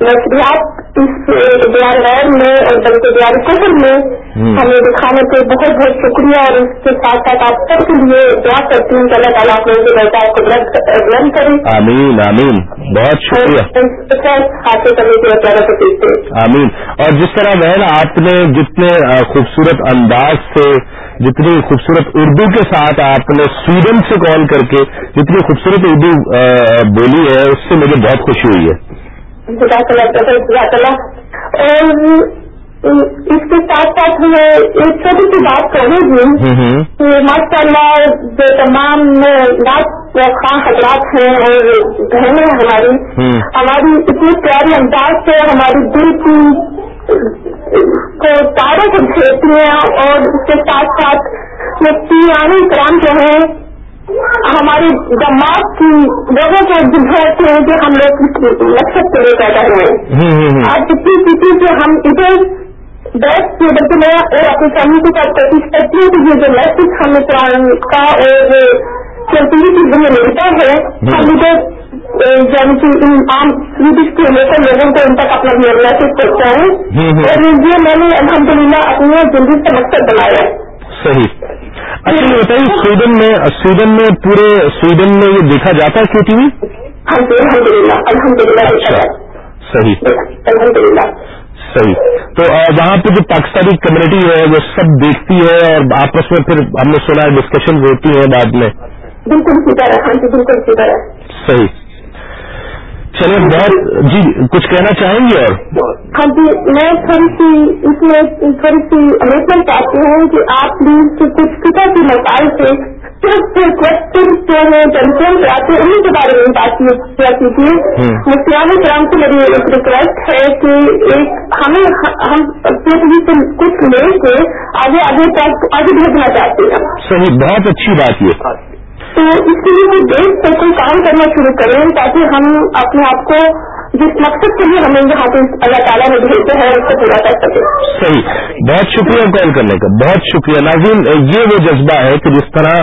اس دیار غیر میں اور بلکہ دیار قبر میں ہمیں دکھانے کے بہت بہت شکریہ اور اس کے ساتھ ساتھ آپ سب کے لیے دعا کرتی ہوں کہ اللہ تعالیٰ آپ لوگوں کے بہت کو کریں آمین آمین۔ بہت شکریہ۔ حاصل کرنے کے لیے آمین۔ اور جس طرح بہن آپ نے جتنے خوبصورت انداز سے جتنی خوبصورت اردو کے ساتھ آپ نے سویڈن سے کال کر کے جتنی خوبصورت اردو بولی ہے اس سے مجھے بہت خوشی ہوئی ہے۔ اور اس کے ساتھ ساتھ میں ایک چھوٹی سی بات کروں گی۔ کہ ماشاء اللہ جو تمام ناچ خاں حضرات ہیں اور بہنیں ہماری ہماری اتنی پیاری انداز سے ہماری دل کی کو تاروں کو بھیجتی ہیں اور اس کے ساتھ ساتھ مفتی عانی کرام جو ہیں ہماری دماغ کی لوگوں کو بجھاتے ہیں کہ ہم لوگ مقصد کے لیے پیدا ہوئے آج کتنی کسی سے ہم ادھر بیٹھ کے بلکہ میں اور اپنی فیملی کے ساتھ کوشش کرتی ہوں کہ یہ جو میسج ہمیں قرآن کا اور چلتی کی میں ملتا ہے ہم ادھر یعنی کہ ان عام سویڈش کے لوکل لوگوں کو ان تک اپنا میسج پہنچائیں اور یہ میں نے الحمد للہ اپنی زندگی کا مقصد بنایا ہے۔ صحیح۔ اچھا یہ بتائیے سویڈن میں سویڈن میں پورے سویڈن میں یہ دیکھا جاتا ہے ٹی وی؟ الحمد للہ۔ صحیح۔ الحمد للہ صحیح۔ تو وہاں پہ جو پاکستانی کمیونٹی ہے وہ سب دیکھتی ہے اور آپس میں پھر ہم نے سنا ڈسکشن ہوتی ہے بعد میں۔ بالکل ہے ہاں جی بالکل ہے صحیح۔ چلے بہت جی کچھ کہنا چاہیں گے اور؟ ہاں جی میں تھوڑی سی اس میں تھوڑی سی امیٹمنٹ چاہتی ہوں کہ آپ پلیز کچھ کتا کے مسائل سے صرف کوشچن جو ہے کنسرن آتے ہیں انہیں کے بارے میں بات کیا کیجیے۔ مفتیان کرام سے میری ایک ریکویسٹ ہے کہ ایک ہمیں ہم سے کچھ لے کے آگے آگے تک آگے بھیجنا چاہتے ہیں۔ صحیح بہت اچھی بات یہ۔ تو اس کے لیے وہ دیش سے کوئی کام کرنا شروع کریں تاکہ ہم اپنے آپ کو جس مقصد کے لیے ہمیں یہاں پہ اللہ تعالیٰ نے بھیجتے ہیں، اس کو پورا کر سکے۔ صحیح۔ بہت شکریہ کال کرنے کا۔ بہت شکریہ۔ ناظرین، یہ وہ جذبہ ہے کہ جس طرح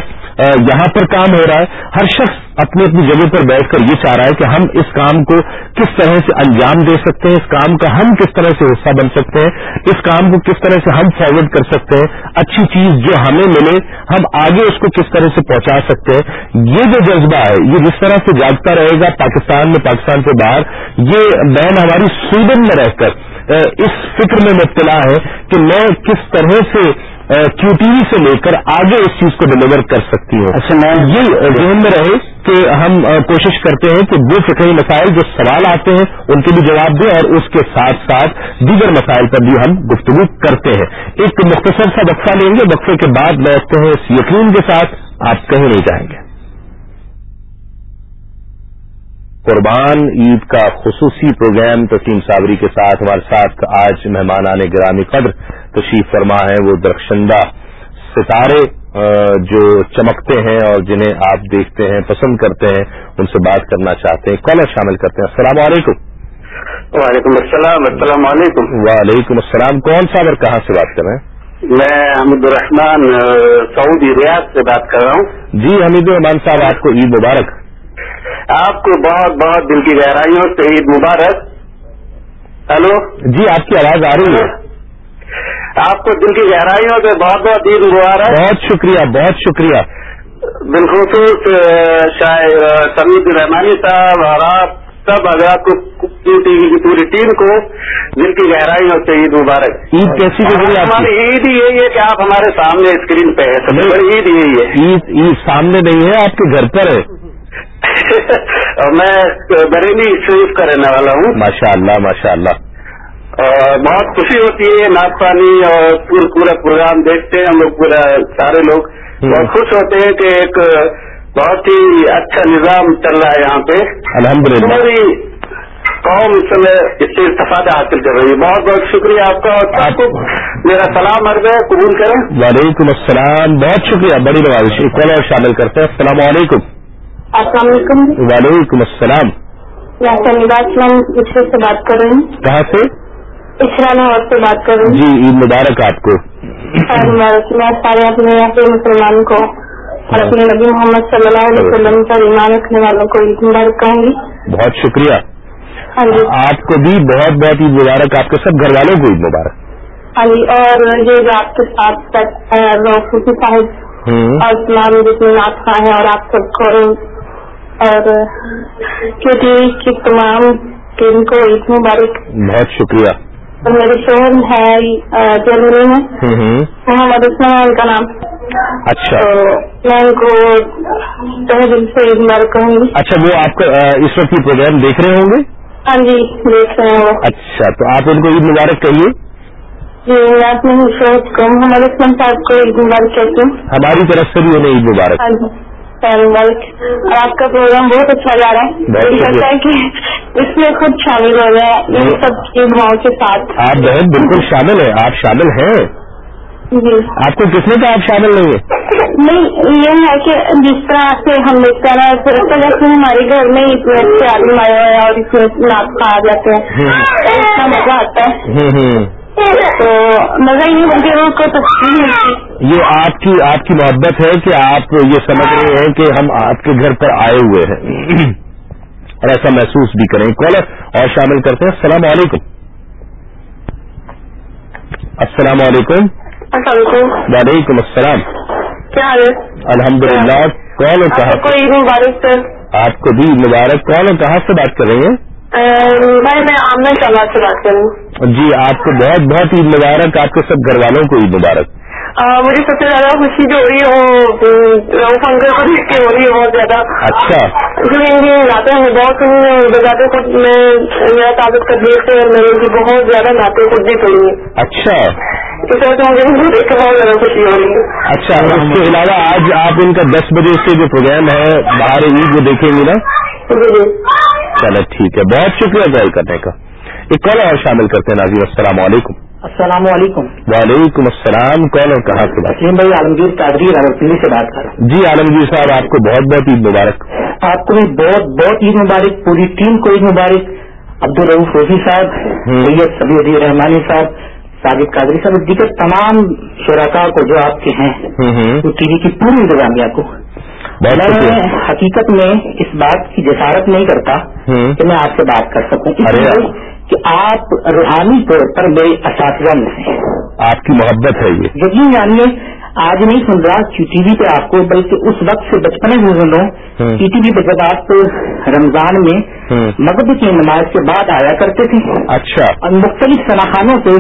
یہاں پر کام ہو رہا ہے۔ ہر شخص اپنی اپنی جگہ پر بیٹھ کر یہ چاہ رہا ہے کہ ہم اس کام کو کس طرح سے انجام دے سکتے ہیں، اس کام کا ہم کس طرح سے حصہ بن سکتے ہیں، اس کام کو کس طرح سے ہم فارورڈ کر سکتے ہیں۔ اچھی چیز جو ہمیں ملے، ہم آگے اس کو کس طرح سے پہنچا سکتے ہیں۔ یہ جو جذبہ ہے، یہ جس طرح سے جاگتا رہے گا، پاکستان میں پاکستان سے باہر یہ بہن ہماری سویڈن میں رہ کر اس فکر میں مبتلا ہے کہ میں کس طرح سے کیو ٹی وی سے لے کر آگے اس چیز کو ڈلیور کر سکتی ہوں۔ اچھا میں یہ ذہن میں رہے کہ ہم کوشش کرتے ہیں کہ وہ فکری مسائل جو سوال آتے ہیں ان کے بھی جواب دیں اور اس کے ساتھ ساتھ دیگر مسائل پر بھی ہم گفتگو کرتے ہیں۔ ایک مختصر سا وقفہ لیں گے۔ وقفے کے بعد بیٹھتے ہیں اس یقین کے ساتھ آپ کہیں نہیں جائیں گے۔ قربان عید کا خصوصی پروگرام تسلیم صابری کے ساتھ ہمارے ساتھ آج مہمان آنے گرامی قدر تشریف فرما ہے وہ درخشندہ ستارے جو چمکتے ہیں اور جنہیں آپ دیکھتے ہیں پسند کرتے ہیں ان سے بات کرنا چاہتے ہیں کالر شامل کرتے ہیں۔ السلام علیکم۔ وعلیکم السلام السلام علیکم۔ وعلیکم السلام۔ کون صاحب اور کہاں سے بات کر رہے ہیں؟ میں حمید الرحمان سعودی ریاض سے بات کر رہا ہوں۔ جی حمید الرحمان صاحب آپ کو عید مبارک۔ آپ کو بہت بہت دل کی گہرائیوں سے عید مبارک۔ ہلو؟ جی آپ کی آواز آ رہی ہے۔ آپ کو دل کی گہرائیوں سے بہت بہت عید مبارک۔ بہت شکریہ بہت شکریہ۔ بالخصوص شاید سمید الرحمانی صاحب اور آپ سب اگر کو ٹی وی کی پوری ٹیم کو دل کی گہرائیوں سے عید مبارک۔ عید کیسی ہماری عید یہی ہے کہ آپ ہمارے سامنے اسکرین پہ ہے عید یہی ہے۔ عید عید سامنے نہیں ہے آپ کے گھر پر ہے۔ میں بریلی شریف کا رہنے والا ہوں۔ ماشاء اللہ ماشاء اللہ بہت خوشی ہوتی ہے ناچ پانی اور پورا پروگرام دیکھتے ہیں ہم لوگ پورا سارے لوگ۔ بہت خوش ہوتے ہیں کہ ایک بہت ہی اچھا نظام چل رہا ہے یہاں پہ۔ الحمد للہ قوم اس سمے اس سے استفادہ حاصل کر رہی ہے۔ بہت بہت شکریہ آپ کا۔ اور سب کو میرا سلام عرض ہے قبول کریں۔ وعلیکم السلام۔ بہت شکریہ بڑی نواز کال اور شامل کرتے ہیں۔ السلام علیکم۔ السلام علیکم۔ وعلیکم السلام۔ اسرے سے بات کر رہی ہوں۔ کہاں سے؟ اسرا لاہور سے بات کر رہی جی عید مبارک آپ کو۔ ہوں میں سارے اپنے یہاں کے مسلمان کو اور اپنے نبی محمد صلی اللہ علیہ وسلم پر ایمان رکھنے والوں کو عید مبارک کہوں گی۔ بہت شکریہ۔ ہاں جی۔ آپ کو بھی بہت بہت عید مبارک۔ آپ کے سب گھر والوں کو عید مبارک۔ ہاں جی اور یہ جو آپ کے ساتھ صاحب ہوں۔ اور اسلام جتنے ناط خاں ہیں اور آپ سب کو اور کی تمام ٹیم کو عید مبارک بہت شکریہ۔ میرے شوہر ہے جرمنی میں محمد ہے ان کا نام۔ اچھا۔ میں ان کو تہ دل سے عید مبارک کہوں گی۔ اچھا وہ آپ کا اس وقت یہ پروگرام دیکھ رہے ہوں گے؟ ہاں جی دیکھ رہے ہیں وہ۔ اچھا تو آپ ان کو عید مبارک کہیے۔ جی شوہر کو محمد اسلم صاحب کو عید مبارک کہتی ہوں۔ ہماری طرف سے بھی انہیں عید مبارک۔ مبارک اور آپ کا پروگرام بہت اچھا جا رہا ہے. بہت۔ لگتا ہے کہ اس میں خود شامل ہو گیا ان سب کی دعاؤں کے ساتھ. آپ بہن بالکل شامل ہیں. آپ شامل ہیں؟ جی. آپ کو کس نے کہا آپ شامل نہیں ہیں؟ نہیں یہ ہے کہ جس طرح سے ہم دیکھتے ہیں پھر اس طرح سے ہمارے گھر میں اتنے اچھے آدمی آئے ہوئے ہیں اور اتنے ناپ کھا جاتے ہیں. اس کا مزہ آتا ہے. یہ آپ کی آپ کی محبت ہے کہ آپ یہ سمجھ رہے ہیں کہ ہم آپ کے گھر پر آئے ہوئے ہیں۔ اور ایسا محسوس بھی کریں۔ کالر اور شامل کرتے ہیں۔ السلام علیکم۔ السلام علیکم۔ السلام علیکم۔ وعلیکم السلام۔ کیا حال ہے؟ الحمد للہ کون مبارک سر۔ آپ کو بھی مبارک۔ کون اور کہاں سے بات کر رہی ہیں؟ میں آمنا شہباز سے بات کر رہی ہوں۔ جی آپ کو بہت بہت عید مبارک آپ کے سب گھر والوں کو عید مبارک۔ مجھے سب سے زیادہ خوشی جو ہو رہی ہے وہ انکل کو دیکھ کے ہو رہی ہے بہت زیادہ۔ اچھا۔ جو ان کی گاتے ہیں بہت بجاتے خود میں میرا کا دیکھ کے میں ان کی بہت زیادہ گاتے خود بھی سنی ہے اچھا۔ اس وجہ سے مجھے ان دیکھ کے بہت زیادہ خوشی ہو رہی ہے۔ اچھا اس کے علاوہ آج آپ ان کا دس بجے سے جو پروگرام ہے باہر عید وہ دیکھیں گی نا؟ جی جی۔ چلو ٹھیک ہے بہت شکریہ کال کرنے کا۔ ایک کال اور شامل کرتے ہیں ناظرین السلام علیکم۔ السلام علیکم۔ وعلیکم السلام کال اور کہاں سے بات؟ بھائی عالمگیر قادری راولپنڈی سے بات کر رہا ہوں۔ جی عالمگیر صاحب آپ کو بہت بہت عید مبارک۔ آپ کو بھی بہت بہت عید مبارک پوری ٹیم کو عید مبارک۔ عبد الرعف روزی صاحب سید سبی علی رحمانی صاحب ساجد قادری صاحب دیگر تمام شرکا کو جو آپ کے ہیں تو ٹی وی کی پوری انتظامیہ کو۔ میں حقیقت میں اس بات کی جسارت نہیں کرتا کہ میں آپ سے بات کر سکوں۔ کہ آپ روحانی طور پر میرے اساتذہ میں ہیں آپ کی محبت ہے یہ یقین جانیے آج نہیں سن رہا کیو ٹی وی پہ آپ کو بلکہ اس وقت سے بچپنے سے سن رہا ہوں ہوں۔ ٹی ٹی وی پہ جب آپ رمضان میں ہوں۔ مغرب کی نماز کے بعد آیا کرتے تھے اچھا اور مختلف شناخانوں سے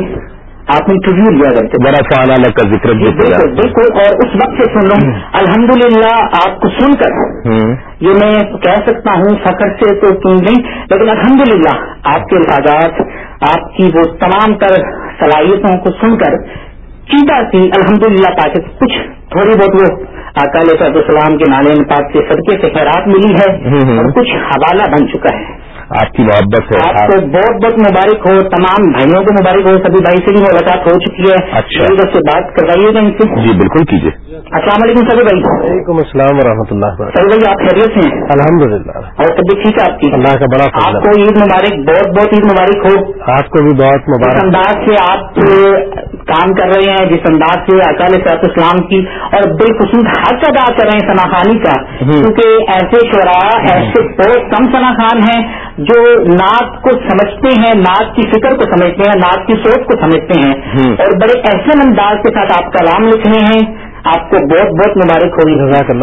آپ انٹرویو لیا کرتے بڑا فعال کا ذکر بالکل اور اس وقت سے سن رہا ہوں الحمدللہ آپ کو سن کر یہ میں کہہ سکتا ہوں فخر سے تو نہیں لیکن الحمدللہ آپ کے الفاظات آپ کی وہ تمام تر صلاحیتوں کو سن کر چیتا سی الحمدللہ تاکہ کچھ تھوڑی بہت وہ اکال صاحب السلام کے نالے پاک کے صدقے سے خیرات ملی ہے۔ اور کچھ حوالہ بن چکا ہے۔ آپ کی محبت ہے۔ آپ کو بہت بہت مبارک ہو تمام بھائیوں کو مبارک ہو سبھی بھائی سے بھی ملاقات ہو چکی ہے۔ اچھا۔ سے بات کروائیے گا ان سے۔ جی بالکل کیجیے۔ السلام علیکم سبھی بھائی۔ وعلیکم السلام ورحمۃ اللہ سبھی بھائی آپ خیریت ہیں؟ الحمد للہ اور طبیعت ٹھیک ہے آپ کی؟ اللہ کا بڑا آپ کو عید مبارک بہت بہت عید مبارک ہو۔ آپ کو بھی بہت جس مبارک انداز سے آپ کام کر رہے ہیں جس انداز سے اکال صاحب اسلام کی اور بالخصوص حق ادا کر رہے ہیں ثنا خانی کا کیونکہ ایسے شعراء ایسے بہت کم ثنا خان ہیں۔ جو نعت کو سمجھتے ہیں نعت کی فکر کو سمجھتے ہیں نعت کی سوچ کو سمجھتے ہیں۔ اور بڑے احسن انداز کے ساتھ آپ کلام لکھ رہے ہیں آپ کو بہت بہت مبارک ہوگی۔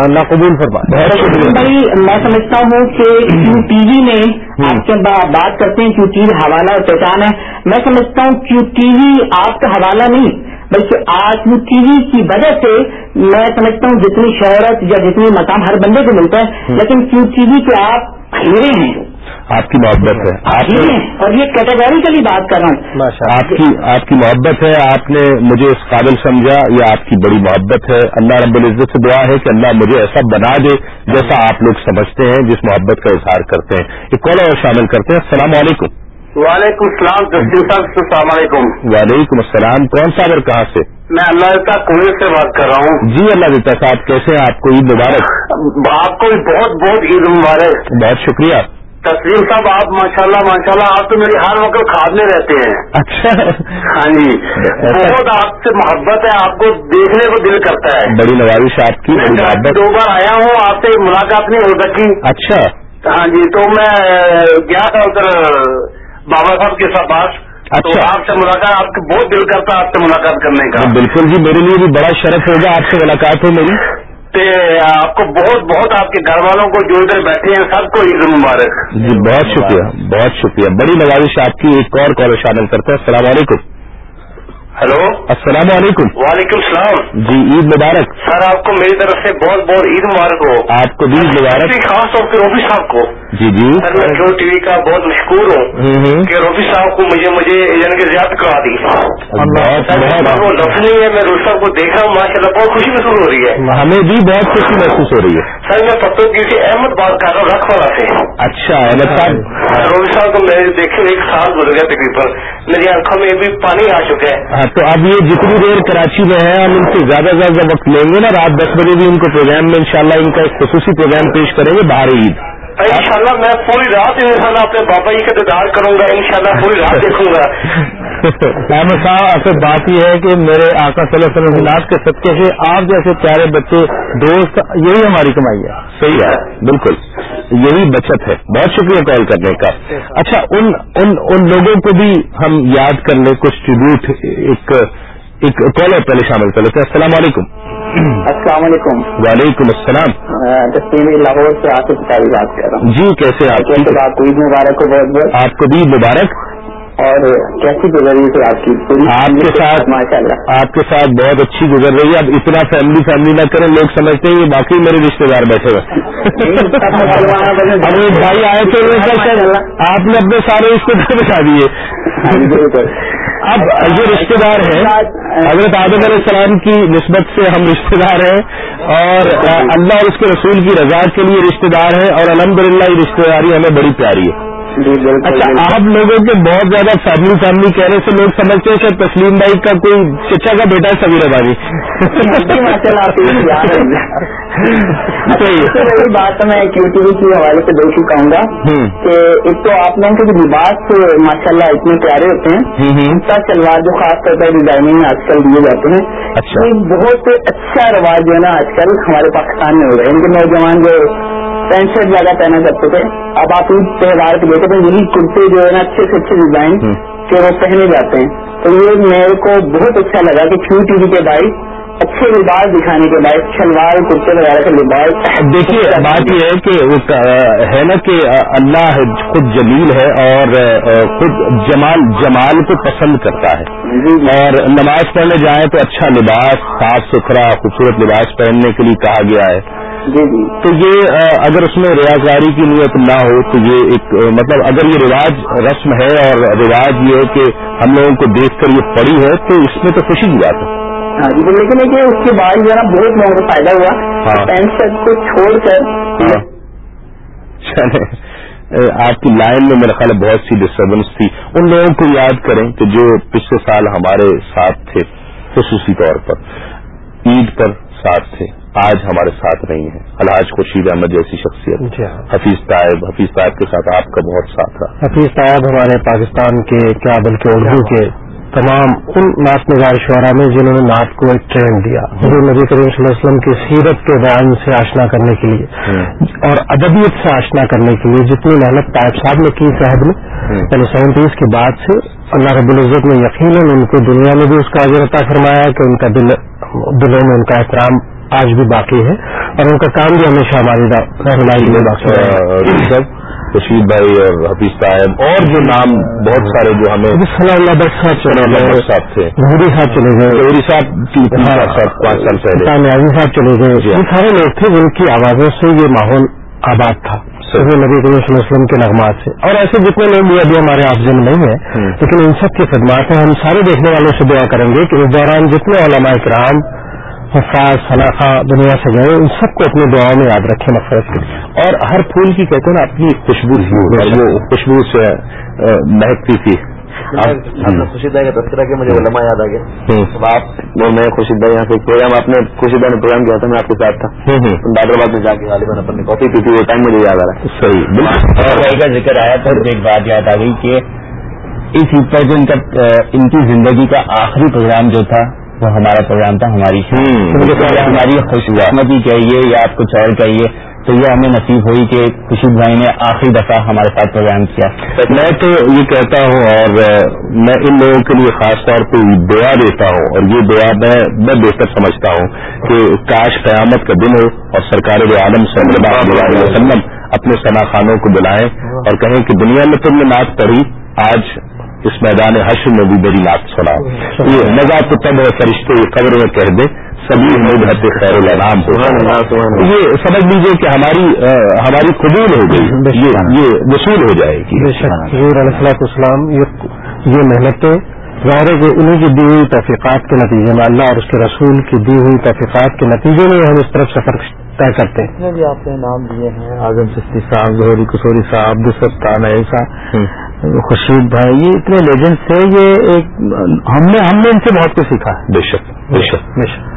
اللہ قبول بھائی میں سمجھتا ہوں کہ کیو ٹی وی میں آپ کے با- بات کرتے ہیں کیو ٹی وی حوالہ اور پہچان ہے۔ میں سمجھتا ہوں کیو ٹی وی آپ کا حوالہ نہیں بلکہ آج کیو ٹی وی کی وجہ سے میں سمجھتا ہوں جتنی شہرت یا جتنی مقام ہر بندے کو ملتا ہے لیکن کیو ٹی وی کے آپ ہیرے ہیں؟ آپ کی محبت ہے. آپ نے اور یہ کیٹیگوریکلی بات کر رہا ہوں. آپ کی آپ کی محبت ہے آپ نے مجھے اس قابل سمجھا یہ آپ کی بڑی محبت ہے. اللہ رب العزت سے دعا ہے کہ اللہ مجھے ایسا بنا دے جیسا آپ لوگ سمجھتے ہیں جس محبت کا اظہار کرتے ہیں. ایک کال اور شامل کرتے ہیں. السلام علیکم. وعلیکم السلام السلام علیکم. وعلیکم السلام. کون سا اگر کہاں سے؟ میں اللہ دیتا کنویں سے بات کر رہا ہوں. جی اللہ دیتا صاحب کیسے ہیں؟ آپ کو عید مبارک. آپ کو بہت بہت عید مبارک. بہت شکریہ. تسلیم صاحب آپ ماشاء اللہ ماشاء اللہ آپ تو میری ہر وقت کھاد میں رہتے ہیں۔ اچھا۔ ہاں جی۔ بہت آپ سے محبت ہے آپ کو دیکھنے کو دل کرتا ہے۔ بڑی نوازش آپ کی دو بار آیا ہوں آپ سے ملاقات نہیں ہو سکی۔ اچھا۔ ہاں جی تو میں گیا تھا ادھر بابا صاحب کے ساتھ پاس اچھا۔ آپ سے ملاقات آپ کو بہت دل کرتا ہے آپ سے ملاقات کرنے کا۔ بالکل جی میرے لیے بھی بڑا شرف ہوگا آپ سے ملاقات ہو میری۔ آپ کو بہت بہت آپ کے گھر والوں کو جو ادھر بیٹھے ہیں سب کو عید مبارک جی بہت شکریہ بہت شکریہ۔ بڑی نوازش آپ کی ایک اور کال شامل کرتے ہیں السلام علیکم۔ ہلو۔ السلام علیکم۔ وعلیکم السلام۔ جی عید مبارک۔ سر آپ کو میری طرف سے بہت بہت عید مبارک ہو آپ کو بھی مبارک۔ خاص طور پہ روفی صاحب کو۔ جی جی۔ سر میں جو ٹی وی کا بہت مشکور ہوں کہ روفی صاحب کو مجھے مجھے یعنی کہ زیادہ کرا دی۔ وہ لفظ نہیں ہے میں روفی صاحب کو دیکھ رہا ہوں ماشاء اللہ بہت خوشی محسوس ہو رہی ہے۔ ہمیں بھی بہت خوشی محسوس ہو رہی ہے۔ سر میں پتوں کی احمد بات کر رہا ہوں رکھ والا سے۔ اچھا احمد صاحب۔ روفی صاحب کو میرے دیکھے ایک سال گزر گیا تقریباً۔ میری آنکھوں میں بھی پانی آ چکا ہے۔ تو اب یہ جتنی دیر کراچی میں ہے ہم ان سے زیادہ سے زیادہ وقت لیں گے۔ نا رات دس بجے بھی ان کو پروگرام میں انشاءاللہ ان کا ایک خصوصی پروگرام پیش کریں گے باہر عید۔ ان شاء اللہ میں پوری رات انسان اپنے بابا جی کا دیدار کروں گا ان شاء اللہ پوری رات دیکھوں گا۔ احمد صاحب اصل بات یہ ہے کہ میرے آقا صلی اللہ علیہ وسلم کے صدقے سے آپ جیسے پیارے بچے دوست یہی ہماری کمائی ہے۔ صحیح ہے بالکل۔ یہی بچت ہے۔ بہت شکریہ کال کرنے کا۔ اچھا ان ان ان لوگوں کو بھی ہم یاد کر لیں کچھ ٹریبیوٹ ایک ایک کالر پہلے شامل کر لیتے ہیں۔ السلام علیکم۔ السلام علیکم۔ وعلیکم السلام۔ لاہور سے آصف بات کر رہا ہوں۔ جی کیسے آپ؟ کو عید مبارک ہو بہت بہت۔ آپ کو بھی مبارک۔ اور کیسی گزر رہی تھی آپ کی آپ کے ساتھ ماشاء اللہ۔ آپ کے ساتھ بہت اچھی گزر رہی ہے۔ اب اتنا فیملی فیملی نہ کریں لوگ سمجھتے ہیں یہ باقی میرے رشتے دار بیٹھے ہوئے بھائی آئے تھے آپ نے اپنے سارے رشتے دار بچا دیے۔ اب یہ رشتے دار ہیں حضرت عادت علیہ السلام کی نسبت سے ہم رشتے دار ہیں۔ اور اللہ اور اس کے رسول کی رضا کے لیے رشتے دار ہیں۔ اور الحمدللہ یہ رشتے داری ہمیں بڑی پیاری ہے۔ اچھا آپ لوگوں کے بہت زیادہ فیملی فیملی کہنے سے لوگ سمجھتے ہیں کہ تسلیم بھائی کا کوئی چچا کا بیٹا ہے سبیر بانی صحیح بات میں کیو ٹی وی کے حوالے سے دیکھ کہوں گا کہ ایک تو آپ لوگوں کے لباس ماشاء اللہ اتنے پیارے ہوتے ہیں شلوار جو خاص طور پر ڈیزائننگ آج کل دیے جاتے ہیں اچھا۔ بہت اچھا رواج جو ہے نا آج کل ہمارے پاکستان میں ہو رہا ہے۔ ان کے نوجوان جو پینٹ شرٹ زیادہ پہنا کرتے تھے. اب آپ عید تہوار کے دیکھتے ہیں یہی کرتے جو ہے نا اچھے سے اچھے ڈیزائن کے وہ پہنے جاتے ہیں. تو یہ میرے کو بہت اچھا لگا کہ کیو ٹی وی کے بائی اچھے لباس دکھانے کے بعد شلوار کرتے وغیرہ کا لباس۔ دیکھیے بات یہ ہے کہ ہے نا کہ اللہ خود جمیل ہے اور خود جمال جمال کو پسند کرتا ہے۔ جی،۔ اور نماز پڑھنے جائیں تو اچھا لباس صاف ستھرا خوبصورت لباس پہننے کے لیے کہا گیا ہے۔ جی جی۔ تو یہ اگر اس میں ریاضاری کی نیت نہ ہو تو یہ ایک مطلب اگر یہ رواج رسم ہے اور رواج یہ ہے کہ ہم لوگوں کو دیکھ کر یہ پڑی ہے تو اس میں تو خوشی کی بات ہے۔ ہاں جی لیکن کہ اس کے بعد جو ہے نا بہت لوگوں کو فائدہ ہوا۔ ہاں۔ پینٹ شرٹ کو چھوڑ کر۔ ہاں۔ آپ کی لائن میں میرا خیال بہت سی ڈسٹربنس تھی۔ ان لوگوں کو یاد کریں کہ جو پچھلے سال ہمارے ساتھ تھے خصوصی طور پر عید پر ساتھ تھے۔ آج ہمارے ساتھ نہیں ہے الحاج خورشید احمد جیسی شخصیت۔ جی ہاں۔ حفیظ طائب حفیظ طائب کے ساتھ آپ کا بہت ساتھ رہا حفیظ طائب ہمارے پاکستان کے کیا بلکہ اردو کے تمام ان نعت نگار شعرا میں جنہوں نے نعت کو ایک ٹرینڈ دیا حضور نبی کریم صلی اللہ علیہ وسلم کی سیرت کے بیان سے آشنا کرنے کے لیے اور ادبیت سے آشنا کرنے کے لیے جتنی محنت طائب صاحب نے کی صاحب نے یعنی سینتیس کے بعد سے اللہ رب العزت نے یقیناً ان کو دنیا میں بھی اس کا عطا فرمایا کہ ان کا دل دلوں میں ان کا احترام آج بھی باقی ہے اور ان کا کام بھی ہمیشہ ہماری رہنمائی میں باقی ہے رشید بھائی اور حفیظ صاحب اور جو نام بہت سارے جو ہمیں اللہ بٹ صاحب چلے گئے صاحب تھے۔ صاحب چلے گئے۔ گوری صاحب پانچ سال پہلے۔ نیازی صاحب چلے گئے۔ یہ سارے لوگ تھے جن کی آوازوں سے یہ ماحول آباد تھا۔ نبی کریم وسلم کے نغمات سے۔ اور ایسے جتنے لوگ بھی ابھی ہمارے افزل نہیں ہیں لیکن ان سب کی خدمات ہیں۔ ہم سارے دیکھنے والوں سے دعا کریں گے کہ اس دوران جتنے علماء کرام حفاظ صلاحہ دنیا سے گئے ان سب کو اپنی دعاؤں میں یاد رکھیں نفرت کے اور ہر پھول کی کہتے ہیں نا اپنی خوشبو وہ خوشبو۔ سے مہکتی تھی۔ خوشید کا تذکرہ کہ مجھے لمحہ یاد آ گیا آپ میں خوشید یہاں سے پروگرام آپ نے خوشید نے پروگرام کیا تھا میں آپ کے ساتھ تھا۔ بادر آباد میں جا کے غالباً اپنی کافی پی تھی وہ ٹائم مجھے یاد آ رہا ہے۔ صحیح۔ کا ذکر آیا تھا ایک بات یاد آ گئی کہ اس عید پر جو ان کا ان کی زندگی کا آخری پروگرام جو تھا وہ ہمارا پروگرام تھا ہماری ہماری خوش قسمتی چاہیے یا آپ کچھ اور چاہیے تو یہ ہمیں نصیب ہوئی کہ خوشید بھائی نے آخری دفعہ ہمارے ساتھ پروگرام کیا۔ میں تو یہ کہتا ہوں اور میں ان لوگوں کے لیے خاص طور پہ دعا دیتا ہوں اور یہ دعا میں میں بہتر سمجھتا ہوں کہ کاش قیامت کا دن ہو اور سرکار عالم صلی اللہ علیہ وسلم اپنے ثنا خانوں کو بلائیں اور کہیں کہ دنیا میں تم نے نعت پڑھی آج اس میدان حشر میں بھی میری نعت سنا یہ نگا تو تب ہے فرشتے یہ قبر میں کہہ دے سبھی مدحت خیر النام ہو۔ یہ سمجھ لیجیے کہ ہماری ہماری قبول ہو گئی۔ یہ وصول ہو جائے گی۔ حضور علیہ السلام یہ محنتیں ظاہر ہے کہ انہیں کی دی ہوئی تحقیقات کے نتیجے میں اللہ اور اس کے رسول کی دی ہوئی تحقیقات کے نتیجے میں ہم اس طرف سفر طے کرتے ہیں۔ بھی آپ نے نام دیے ہیں اعظم سستی صاحب ظہوری کسوری صاحب عبدالستان ایسا خورشید بھائی یہ اتنے لیجنڈس تھے یہ ایک ہم نے ہم نے ان سے بہت کچھ سیکھا بے شک بے شک بے شک۔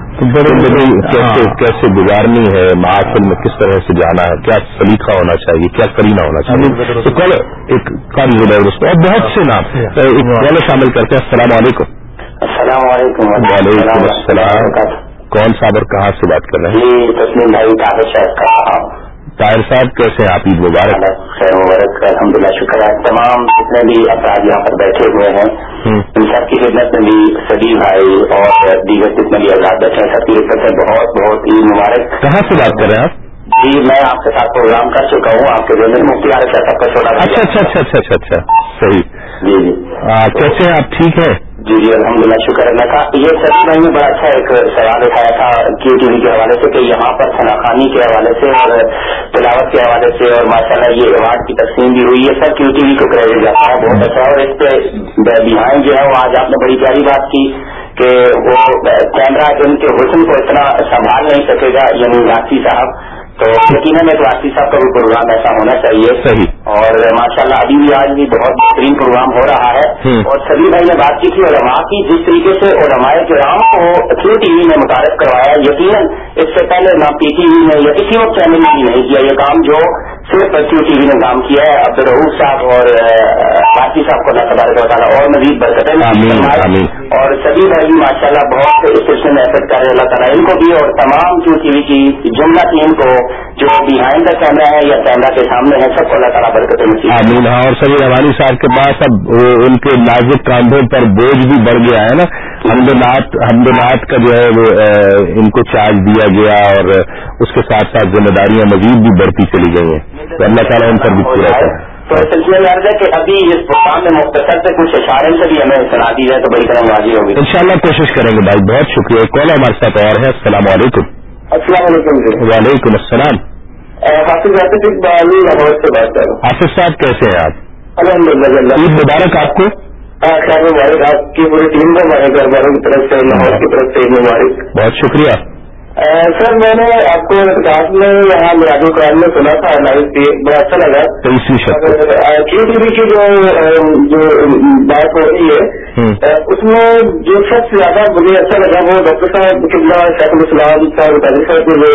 کیسے کیسے گزارنی ہے محافل میں کس طرح سے جانا ہے کیا سلیقہ ہونا چاہیے کیا کرینہ ہونا چاہیے۔ تو کل ایک کام اور بہت سے نام ایک شامل کرتے ہیں۔ السلام علیکم۔ السلام علیکم۔ وعلیکم السلام۔ کون صاحب اور کہاں سے بات کر رہے ہیں؟ تسلیم بھائی طاہر صاحب کیسے آپ عید مبارک۔ خیر مبارک الحمد للہ شکر ہے۔ تمام جتنے بھی افراد یہاں پر بیٹھے ہوئے ہیں ان سب کی خدمت میں بھی سبھی بھائی اور دیگر جتنے بھی افراد بیٹھے ہیں سب کی خدمت سے بہت بہت عید مبارک۔ کہاں سے بات کر رہے ہیں آپ؟ جی میں آپ کے ساتھ پروگرام کر چکا ہوں آپ کے ذہن مفتی رہے سب کا چھوٹا اچھا اچھا اچھا اچھا اچھا اچھا صحیح۔ جی جی۔ کیسے آپ ٹھیک ہے جی جی الحمد للہ شکر اللہ کا یہ سر میں نے بڑا اچھا ایک سوال اٹھایا تھا کیو ٹی وی کے حوالے سے کہ یہاں پر خانی کے حوالے سے اور تلاوت کے حوالے سے اور ماشاء اللہ یہ ایوارڈ کی تقسیم بھی ہوئی ہے۔ سب کیو ٹی وی کو کریڈٹ جاتا ہے بہت اچھا۔ اور اس پہ بہائنڈ جو ہے، وہ آج آپ نے بڑی پیاری بات کی کہ وہ کیمرہ ان کے حسن کو اتنا سنبھال نہیں سکے گا یعنی راسی صاحب۔ تو یقیناً واسی صاحب کا بھی پروگرام ایسا ہونا چاہیے۔ صحیح۔ اور ماشاء اللہ ابھی بھی آج بھی بہت بہترین پروگرام ہو رہا ہے۔ اور سبھی بھائی نے بات کی تھی علماء کی جس طریقے سے علماء کرام کو کیو ٹی وی میں متعارف کروایا یقیناً اس سے پہلے نہ پی ٹی وی میں یا کسی اور چینل میں بھی نہیں کیا یہ کام جو صرف کیو ٹی وی نے کام کیا ہے عبد الرحوف صاحب اور باقی صاحب کو اللہ تبارک بتانا اور مزید برکتیں اور سبھی بھائی ماشاء اللہ بہت اس سلسلے میں ایفرٹ کر رہے اللہ تعالیٰ ان کو بھی اور تمام کیو ٹی وی کی جملہ ٹیم کو جو بہائنڈ دا کیمرہ ہے یا کیمرہ کے سامنے ہے سب کو اللہ تعالیٰ برکت آمین ہاں اور سبھی روانی صاحب کے پاس اب ان کے نازک کاندھوں پر بوجھ بھی بڑھ گیا ہے نا۔ حمد نات کا جو ہے وہ ان کو چارج دیا گیا اور اس کے ساتھ ساتھ ذمہ داریاں مزید بھی بڑھتی چلی گئی ہیں۔ تو اللہ تعالیٰ ان پر بھی پورا ہے تو اس سلسلے میں عرض ہے کہ ابھی اس پروگرام میں مختصر سے کچھ اشارے سے بھی ہمیں سنا دی جائے تو بڑی طرح واضح ہوگی۔ ان شاء اللہ کوشش کریں گے بھائی بہت شکریہ۔ کون ہمارے ساتھ اور ہے۔ السلام علیکم۔ السلام علیکم جی۔ وعلیکم السلام۔ حافظ حافظ اقبال سے بات کر رہا ہوں حافظ صاحب کیسے ہیں آپ؟ الحمد للہ عید مبارک آپ کو۔ خیر مبارک آپ کی پوری ٹیم کو ہمارے گھر والوں کی طرف سے لاہور کی طرف سے مبارک۔ بہت شکریہ۔ سر میں نے آپ کو رات میں یہاں میراج قرآن میں سنا تھا لائف پہ بڑا اچھا لگا۔ کیو ٹی وی کی جو بات ہو رہی ہے اس میں جو سب سے زیادہ مجھے اچھا لگا وہ ڈاکٹر صاحب قبلہ شیخ الاسلام صاحب صاحب کے جو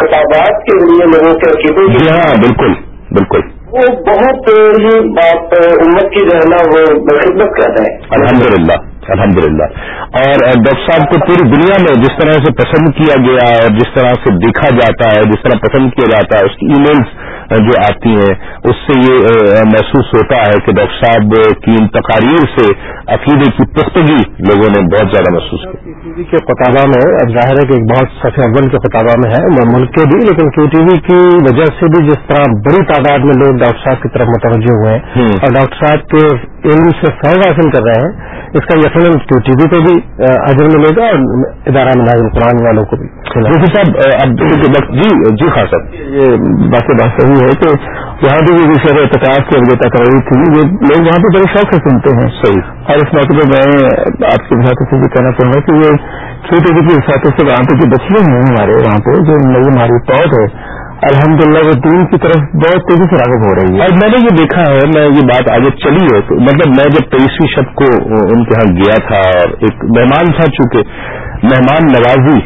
خطابات کے ذریعے لوگوں کے عقیدے جی ہاں بالکل بالکل۔ وہ بہت ہی بات امت کی جو ہے نا وہ خدمت کرتے ہیں۔ الحمد للہ الحمد للہ اور ڈاکٹر صاحب کو پوری دنیا میں جس طرح سے پسند کیا گیا اور جس طرح سے دیکھا جاتا ہے جس طرح پسند کیا جاتا ہے اس کی ای میلز جو آتی ہیں اس سے یہ محسوس ہوتا ہے کہ ڈاکٹر صاحب کی ان تقاریر سے عقیدے کی پختگی لوگوں نے بہت زیادہ محسوس کی۔ ٹی وی کے خطابہ میں اب ظاہر ہے کہ بہت سفید اول کے خطابہ میں ہے ملک کے بھی لیکن کیو ٹی وی کی وجہ سے بھی جس طرح بڑی تعداد میں لوگ ڈاکٹر صاحب کی طرف متوجہ ہوئے ہیں۔ اور ڈاکٹر صاحب کے علم سے فائدہ حاصل کر رہے ہیں۔ اس کا سنیں ٹو ٹی وی کو بھی اجر ملے گا اور ادارہ مناظر قرآن والوں کو بھی۔ جی صاحب اب جی جی خاص صاحب یہ بات بات صحیح ہے کہ وہاں پہ بھی شہر اعتکاف کی ابھی کر رہی تھی وہ لوگ وہاں پہ بڑے شوق سے سنتے ہیں۔ صحیح۔ اور اس موقع پہ میں آپ کے ساتھ سے بھی کہنا چاہوں گا کہ یہ چھوٹے چھوٹے حساب سے وہاں پہ جو بچے ہیں ہمارے وہاں پہ جو نئی ہماری پود ہے۔ الحمد للہ وہ دین کی طرف بہت تیزی سے راغب ہو رہی ہے۔ اور میں نے یہ دیکھا ہے میں یہ بات آگے چلی ہے مطلب میں جب تیئیسویں شب کو ان کے ہاں گیا تھا اور ایک مہمان تھا چونکہ مہمان نوازی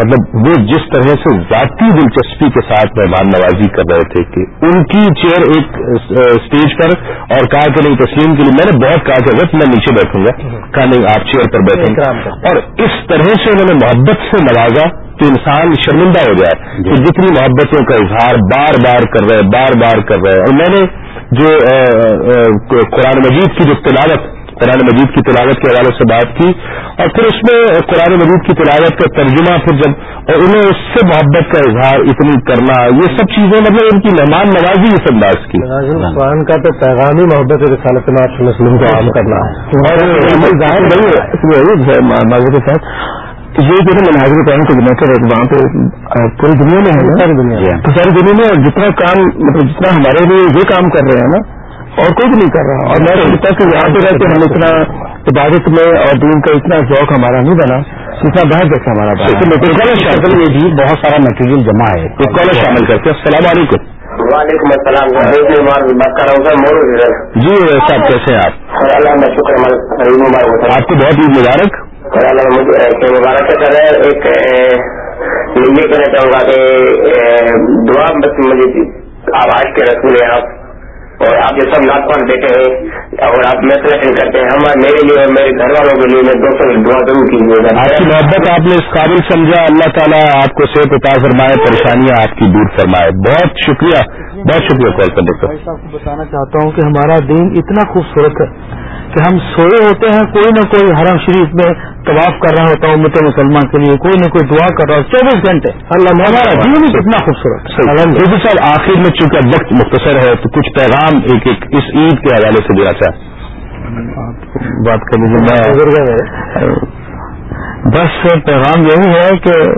مطلب وہ جس طرح سے ذاتی دلچسپی کے ساتھ مہمان نوازی کر رہے تھے کہ ان کی چیئر ایک اسٹیج پر اور کہا کہ نہیں تسلیم کے لیے میں نے بہت کہا کہ اگر میں نیچے بیٹھوں گا۔ کہا نہیں آپ چیئر پر بیٹھیں۔ گے اور اس طرح سے انہوں نے محبت سے نوازا۔ کہ انسان شرمندہ ہو جائے کہ جتنی محبتوں کا اظہار بار بار کر رہے بار بار کر رہے اور میں نے جو قرآن مجید کی جو تلاوت قرآن مجید کی تلاوت کے حوالے سے بات کی اور پھر اس میں قرآن مجید کی تلاوت کا ترجمہ پھر جب اور انہیں اس سے محبت کا اظہار اتنی کرنا یہ سب چیزیں مطلب ان کی مہمان نوازی اس انداز کی قرآن کا تو پیغام ہی محبت مسلم کو عام کرنا ہے اور ظاہر نہیں ہے کے ساتھ یہ جو ہے مناظر قرآن کو بناتے ہے وہاں پہ پوری دنیا میں ہے ساری دنیا تو ساری دنیا میں جتنا کام مطلب جتنا ہمارے لیے یہ کام کر رہے ہیں نا اور کوئی بھی نہیں کر رہا۔ اور میں سوچتا کہ یہاں پہ رہ کے ہم اتنا عبادت میں اور دین کا اتنا ذوق ہمارا نہیں بنا جتنا بحث جیسا ہمارا شکل میں بھی بہت سارا مٹیریل جمع ہے۔ ایک کالر شامل کرتے ہیں۔ السلام علیکم۔ وعلیکم السلام۔ بات کر رہا ہوں جی صاحب کیسے ہیں آپ؟ اللہ شکر آپ کو بہت عید مبارک۔ مجھے مبارک سر ایک یہ کہنا چاہوں گا کہ دعا بس مجھے آواز کے رسول ہیں آپ۔ اور آپ جو سب ناپان بیٹھے ہیں اور آپ میسلیشن کرتے ہیں ہمارے میرے لیے اور میرے گھر والوں کے لیے میں دو سو دعا ضرور کیجیے۔ گا آپ کی محبت آپ نے اس قابل سمجھا۔ اللہ تعالیٰ آپ کو صحت عطا فرمائے پریشانیاں آپ کی دور فرمائے۔ بہت شکریہ بہت شکریہ کال کرنے کا کو بتانا چاہتا ہوں کہ ہمارا دین اتنا خوبصورت ہے کہ ہم سوئے ہوتے ہیں کوئی نہ کوئی حرم شریف میں طواف کر رہا ہوتا ہوں مت مسلمان کے لیے کوئی نہ کوئی دعا کر رہا ہو چوبیس گھنٹے۔ اللہ ہمارا دین اتنا خوبصورت جی صاحب آخر میں چونکہ وقت مختصر ہے تو کچھ پیغام ایک ایک اس عید کے حوالے سے دینا چاہے بات کر لیجیے بس پیغام یہی ہے کہ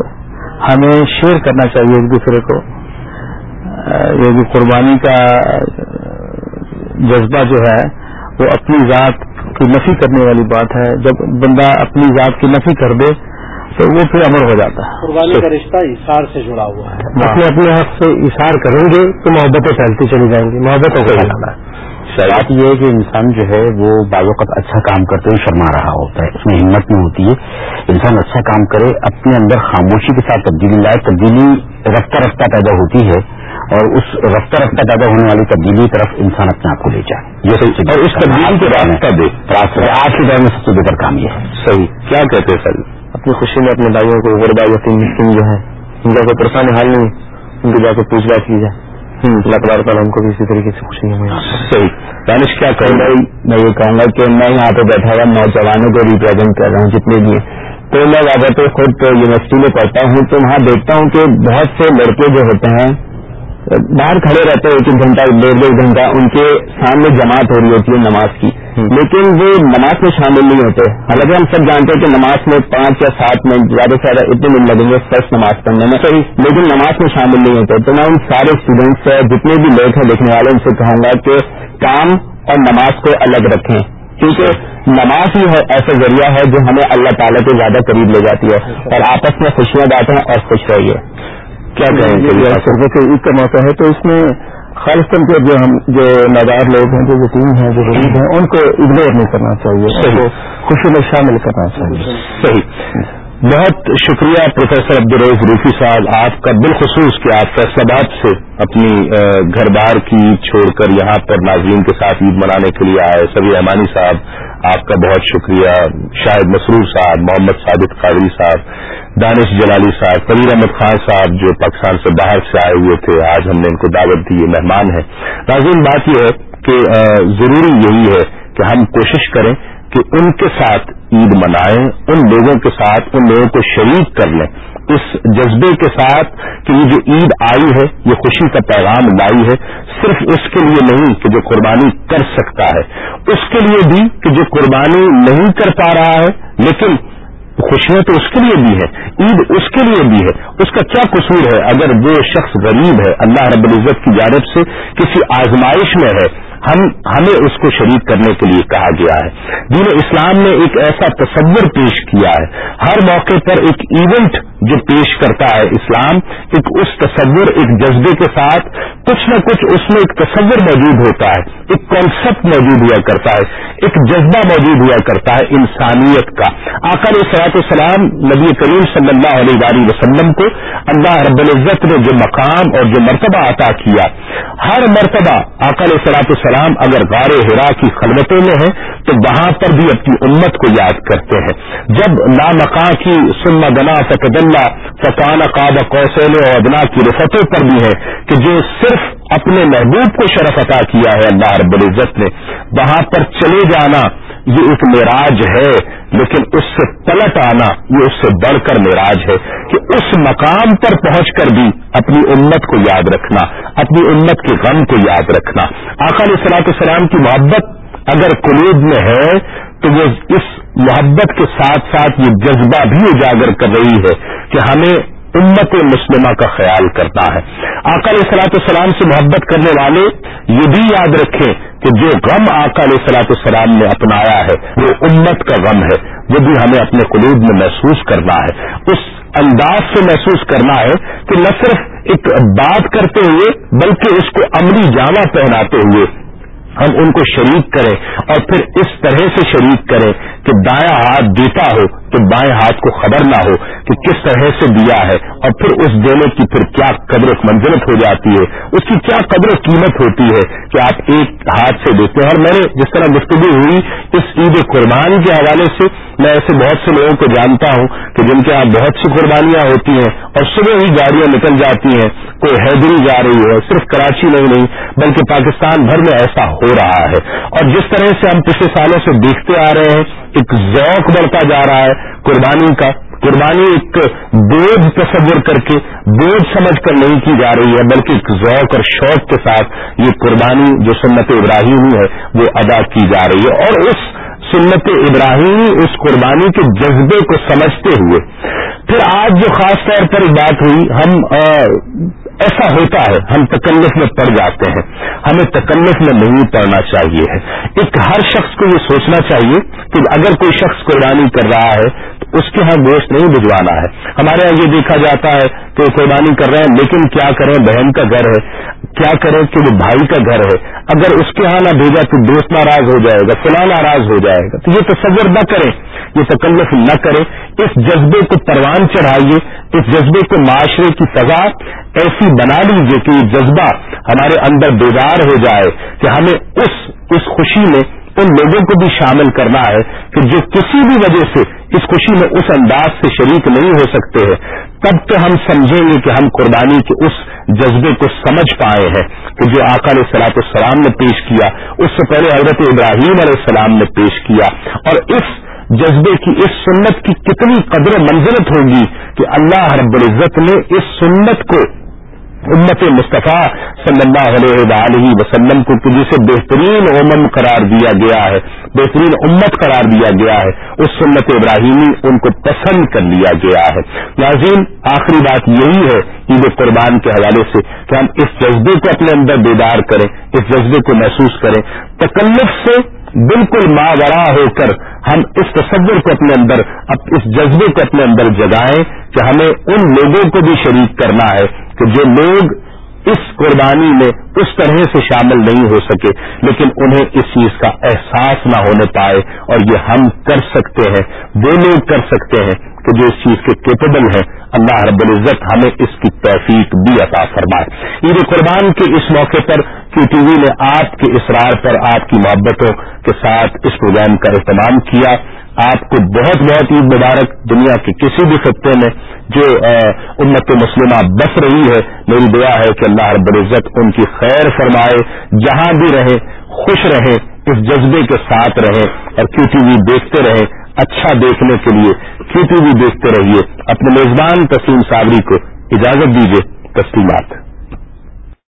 ہمیں شیئر کرنا چاہیے ایک دوسرے کو۔ یہ بھی قربانی کا جذبہ جو ہے، وہ اپنی ذات کی نفی کرنے والی بات ہے۔ جب بندہ اپنی ذات کی نفی کر دے تو وہ پھر امر ہو جاتا ہے۔ قربانی کا رشتہ اشار سے جڑا ہوا ہے۔ اپنے اپنے حق سے اشار کریں گے تو محبتیں پھیلتی چلی جائیں گی محبتوں کو پھیلانا ہے۔ بات یہ ہے کہ انسان جو ہے وہ بعض اوقات اچھا کام کرتے ہوئے شرما رہا ہوتا ہے اس میں ہمت نہیں ہوتی ہے۔ انسان اچھا کام کرے اپنے اندر خاموشی کے ساتھ تبدیلی لائے تبدیلی رفتہ رفتہ پیدا ہوتی ہے اور اس رفتہ رفتہ پیدا ہونے والی تبدیلی کی طرف انسان اپنے آپ کو لے جائے۔ یہ اور اس تبدیلی کے راستہ دے آج کے دور میں سب سے بہتر کام یہ ہے۔ صحیح۔ کیا کہتے ہیں سر؟ اپنی خوشی میں اپنے بھائیوں کو غربا یتیم مسکین جو ہے ان کا کوئی پریشانی حال نہیں، ان کی جا کے پوچھ گچھ کی جائے۔ اللہ تبار تعالیٰ ہم کو بھی اسی طریقے سے خوشی ہے صحیح۔ دانش، کیا کہوں؟ گا میں یہ کہوں گا کہ میں یہاں پہ بیٹھا ہوا نوجوانوں کو ریپرزینٹ کر رہا ہوں جتنے بھی تو میں زیادہ تر خود یونیورسٹی میں پڑھتا ہوں، تو وہاں دیکھتا ہوں کہ بہت سے لڑکے جو ہوتے ہیں باہر کھڑے رہتے ہیں ایک ایک گھنٹہ ڈیڑھ ڈیڑھ گھنٹہ ان کے سامنے جماعت ہو رہی ہوتی ہے نماز کی۔ لیکن وہ نماز میں شامل نہیں ہوتے۔ حالانکہ ہم سب جانتے ہیں کہ نماز میں پانچ یا سات منٹ زیادہ سے زیادہ اتنے منٹ لگیں گے فرسٹ نماز پڑھنے میں۔ لیکن نماز میں شامل نہیں ہوتے۔ تو میں ان سارے اسٹوڈینٹس سے جتنے بھی لوگ ہیں دیکھنے والے ان سے کہوں گا کہ کام اور نماز کو الگ رکھیں۔ کیونکہ نماز ہی ہے ایسا ذریعہ ہے جو ہمیں اللہ تعالیٰ کے زیادہ قریب لے جاتی ہے۔ اور آپس میں خوشیاں باتیں اور خوش رہیے۔ کیا کہیں گے عید کا موقع ہے تو اس میں خالص طور پہ جو ہم جو نادار لوگ ہیں جو یتیم ہیں جو غریب ہیں ان کو اگنور نہیں کرنا چاہیے خوشی میں شامل کرنا چاہیے۔ صحیح۔ بہت شکریہ پروفیسر عبدالروز روفی صاحب، آپ کا بالخصوص کہ آپ فیصلہ سے اپنی گھر بار کی چھوڑ کر یہاں پر ناظرین کے ساتھ عید منانے کے لیے آئے سبھی امانی صاحب، آپ کا بہت شکریہ، شاہد مسرور صاحب، محمد صادق قادری صاحب، دانش جلالی صاحب کبیر احمد خان صاحب جو پاکستان سے باہر سے آئے ہوئے تھے، آج ہم نے ان کو دعوت دی مہمان ہے ناظرین، بات یہ ہے کہ ضروری یہی ہے کہ ہم کوشش کریں کہ ان کے ساتھ عید منائیں، ان لوگوں کے ساتھ ان لوگوں کو شریک کر لیں۔ اس جذبے کے ساتھ کہ یہ جو عید آئی ہے، یہ خوشی کا پیغام لائی ہے، صرف اس کے لیے نہیں کہ جو قربانی کر سکتا ہے۔ اس کے لیے بھی کہ جو قربانی نہیں کر پا رہا ہے، لیکن خوشیاں تو اس کے لیے بھی ہے، عید اس کے لیے بھی ہے۔ اس کا کیا قصور ہے؟ اگر وہ شخص غریب ہے، اللہ رب العزت کی جانب سے کسی آزمائش میں ہے ہم ہمیں اس کو شریک کرنے کے لیے کہا گیا ہے۔ دین اسلام نے ایک ایسا تصور پیش کیا ہے۔ ہر موقع پر ایک ایونٹ جو پیش کرتا ہے اسلام، ایک اس تصور، ایک جذبے کے ساتھ کچھ نہ کچھ اس میں ایک تصور موجود ہوتا ہے۔ ایک کانسیپٹ موجود ہوا کرتا ہے۔ ایک جذبہ موجود ہوا کرتا ہے انسانیت کا۔ آکر سلاط السلام نبی کریم صلی اللہ علیہ وسلم کو اللہ رب العزت نے جو مقام اور جو مرتبہ عطا کیا، ہر مرتبہ آکر سلاط السلام اگر غار ہرا کی خلوتوں میں ہے، تو وہاں پر بھی اپنی امت کو یاد کرتے ہیں۔ جب نامقاں کی سننا دنا اللہ فقان قاب قوسین و ادنا کی رفتوں پر بھی ہے کہ جو صرف اپنے محبوب کو شرف عطا کیا ہے، اللہ رب العزت نے۔ وہاں پر چلے جانا، یہ ایک معراج ہے، لیکن اس سے پلٹ آنا، یہ اس سے بڑھ کر معراج ہے کہ اس مقام پر پہنچ کر بھی اپنی امت کو یاد رکھنا، اپنی امت کے غم کو یاد رکھنا۔ آخر صلاح السلام کی محبت اگر قلوب میں ہے، تو وہ اس محبت کے ساتھ ساتھ یہ جذبہ بھی اجاگر کر رہی ہے کہ ہمیں امت مسلمہ کا خیال کرنا ہے۔ آقا علیہ سلاۃ السلام سے محبت کرنے والے یہ بھی یاد رکھیں کہ جو غم آقا علیہ سلاۃ السلام نے اپنایا ہے، وہ امت کا غم ہے۔ وہ بھی ہمیں اپنے قلوب میں محسوس کرنا ہے۔ اس انداز سے محسوس کرنا ہے کہ نہ صرف ایک بات کرتے ہوئے، بلکہ اس کو عملی جامع پہناتے ہوئے ہم ان کو شریک کریں اور پھر اس طرح سے شریک کریں کہ دایاں ہاتھ دیتا ہو تو بائیں ہاتھ کو خبر نہ ہو کہ کس طرح سے دیا ہے اور پھر اس دینے کی پھر کیا قدر منزلت ہو جاتی ہے؟ اس کی کیا قدر و قیمت ہوتی ہے کہ آپ ایک ہاتھ سے دیتے ہیں؟ اور میں نے جس طرح گفتگو ہوئی اس عید قربان کے حوالے سے، میں ایسے بہت سے لوگوں کو جانتا ہوں کہ جن کے یہاں بہت سی قربانیاں ہوتی ہیں اور صبح ہی گاڑیاں نکل جاتی ہیں، کوئی حیدری جا رہی ہے، صرف کراچی نہیں نہیں، بلکہ پاکستان بھر میں ایسا ہو رہا ہے۔ اور جس طرح سے ہم پچھلے سالوں سے دیکھتے آ رہے ہیں، ایک ذوق بڑھتا جا رہا ہے قربانی کا۔ قربانی ایک بوجھ تصور کر کے، بوجھ سمجھ کر نہیں کی جا رہی ہے، بلکہ ایک ذوق اور شوق کے ساتھ یہ قربانی جو سنت ابراہیمی ہے، وہ ادا کی جا رہی ہے۔ اور اس سنت ابراہیمی اس قربانی کے جذبے کو سمجھتے ہوئے، پھر آج جو خاص طور پر بات ہوئی، ہم ایسا ہوتا ہے، ہم تکلف میں پڑ جاتے ہیں۔ ہمیں تکلف میں نہیں پڑنا چاہیے ہے۔ ایک ہر شخص کو یہ سوچنا چاہیے کہ اگر کوئی شخص قربانی کر رہا ہے، تو اس کے ہاں گوشت نہیں بھجوانا ہے۔ ہمارے یہاں یہ دیکھا جاتا ہے کہ وہ قربانی کر رہے ہیں، لیکن کیا کریں؟ بہن کا گھر ہے۔ کیا کریں کہ وہ بھائی کا گھر ہے؟ اگر اس کے ہاں نہ بھیجا تو دوست ناراض ہو جائے گا، فلاں ناراض ہو جائے گا۔ تو یہ تصور نہ کریں، یہ تکلف نہ کریں۔ اس جذبے کو پروان چڑھائیے، اس جذبے کو معاشرے کی فضا ایسی بنا لیجیے کہ یہ جذبہ ہمارے اندر بیدار ہو جائے کہ ہمیں اس اس خوشی میں ان لوگوں کو بھی شامل کرنا ہے کہ جو کسی بھی وجہ سے اس خوشی میں اس انداز سے شریک نہیں ہو سکتے ہیں، تب تو ہم سمجھیں گے کہ ہم قربانی کے اس جذبے کو سمجھ پائے ہیں۔ کہ جو آقا علیہ سلاط السلام نے پیش کیا، اس سے پہلے حضرت ابراہیم علیہ السلام نے پیش کیا۔ اور اس جذبے کی اس سنت کی کتنی قدر منزلت ہوگی کہ اللہ رب العزت نے اس سنت کو امت مصطفیٰ صلی اللہ علیہ وآلہ وسلم کو جسے بہترین امم قرار دیا گیا ہے، بہترین امت قرار دیا گیا ہے۔ اس سنت ابراہیمی ان کو پسند کر لیا گیا ہے۔ ناظرین، آخری بات یہی ہے عید قربان کے حوالے سے کہ ہم اس جذبے کو اپنے اندر بیدار کریں، اس جذبے کو محسوس کریں۔ تکلف سے بالکل ماورا ہو کر ہم اس تصور کو اپنے اندر، اس جذبے کو اپنے اندر جگائیں کہ ہمیں ان لوگوں کو بھی شریک کرنا ہے۔ کہ جو لوگ اس قربانی میں اس طرح سے شامل نہیں ہو سکے، لیکن انہیں اس چیز کا احساس نہ ہونے پائے اور یہ ہم کر سکتے ہیں، وہ لوگ کر سکتے ہیں کہ جو اس چیز کے کیپیبل ہیں، اللہ رب العزت ہمیں اس کی توفیق بھی عطا فرمائے۔ عید قربان کے اس موقع پر کیو ٹی وی نے آپ کے اصرار پر آپ کی محبتوں کے ساتھ اس پروگرام کا اہتمام کیا۔ آپ کو بہت بہت عید مبارک دنیا کے کسی بھی خطے میں جو امت مسلمہ بس رہی ہے، میری دعا ہے کہ اللہ رب العزت ان کی خیر فرمائے، جہاں بھی رہیں خوش رہیں اس جذبے کے ساتھ رہیں اور کیو ٹی وی دیکھتے رہیں اچھا دیکھنے کے لیے کیو ٹی وی دیکھتے رہیے۔ اپنے میزبان تسلیم صابری کو اجازت دیجیے، تسلیمات۔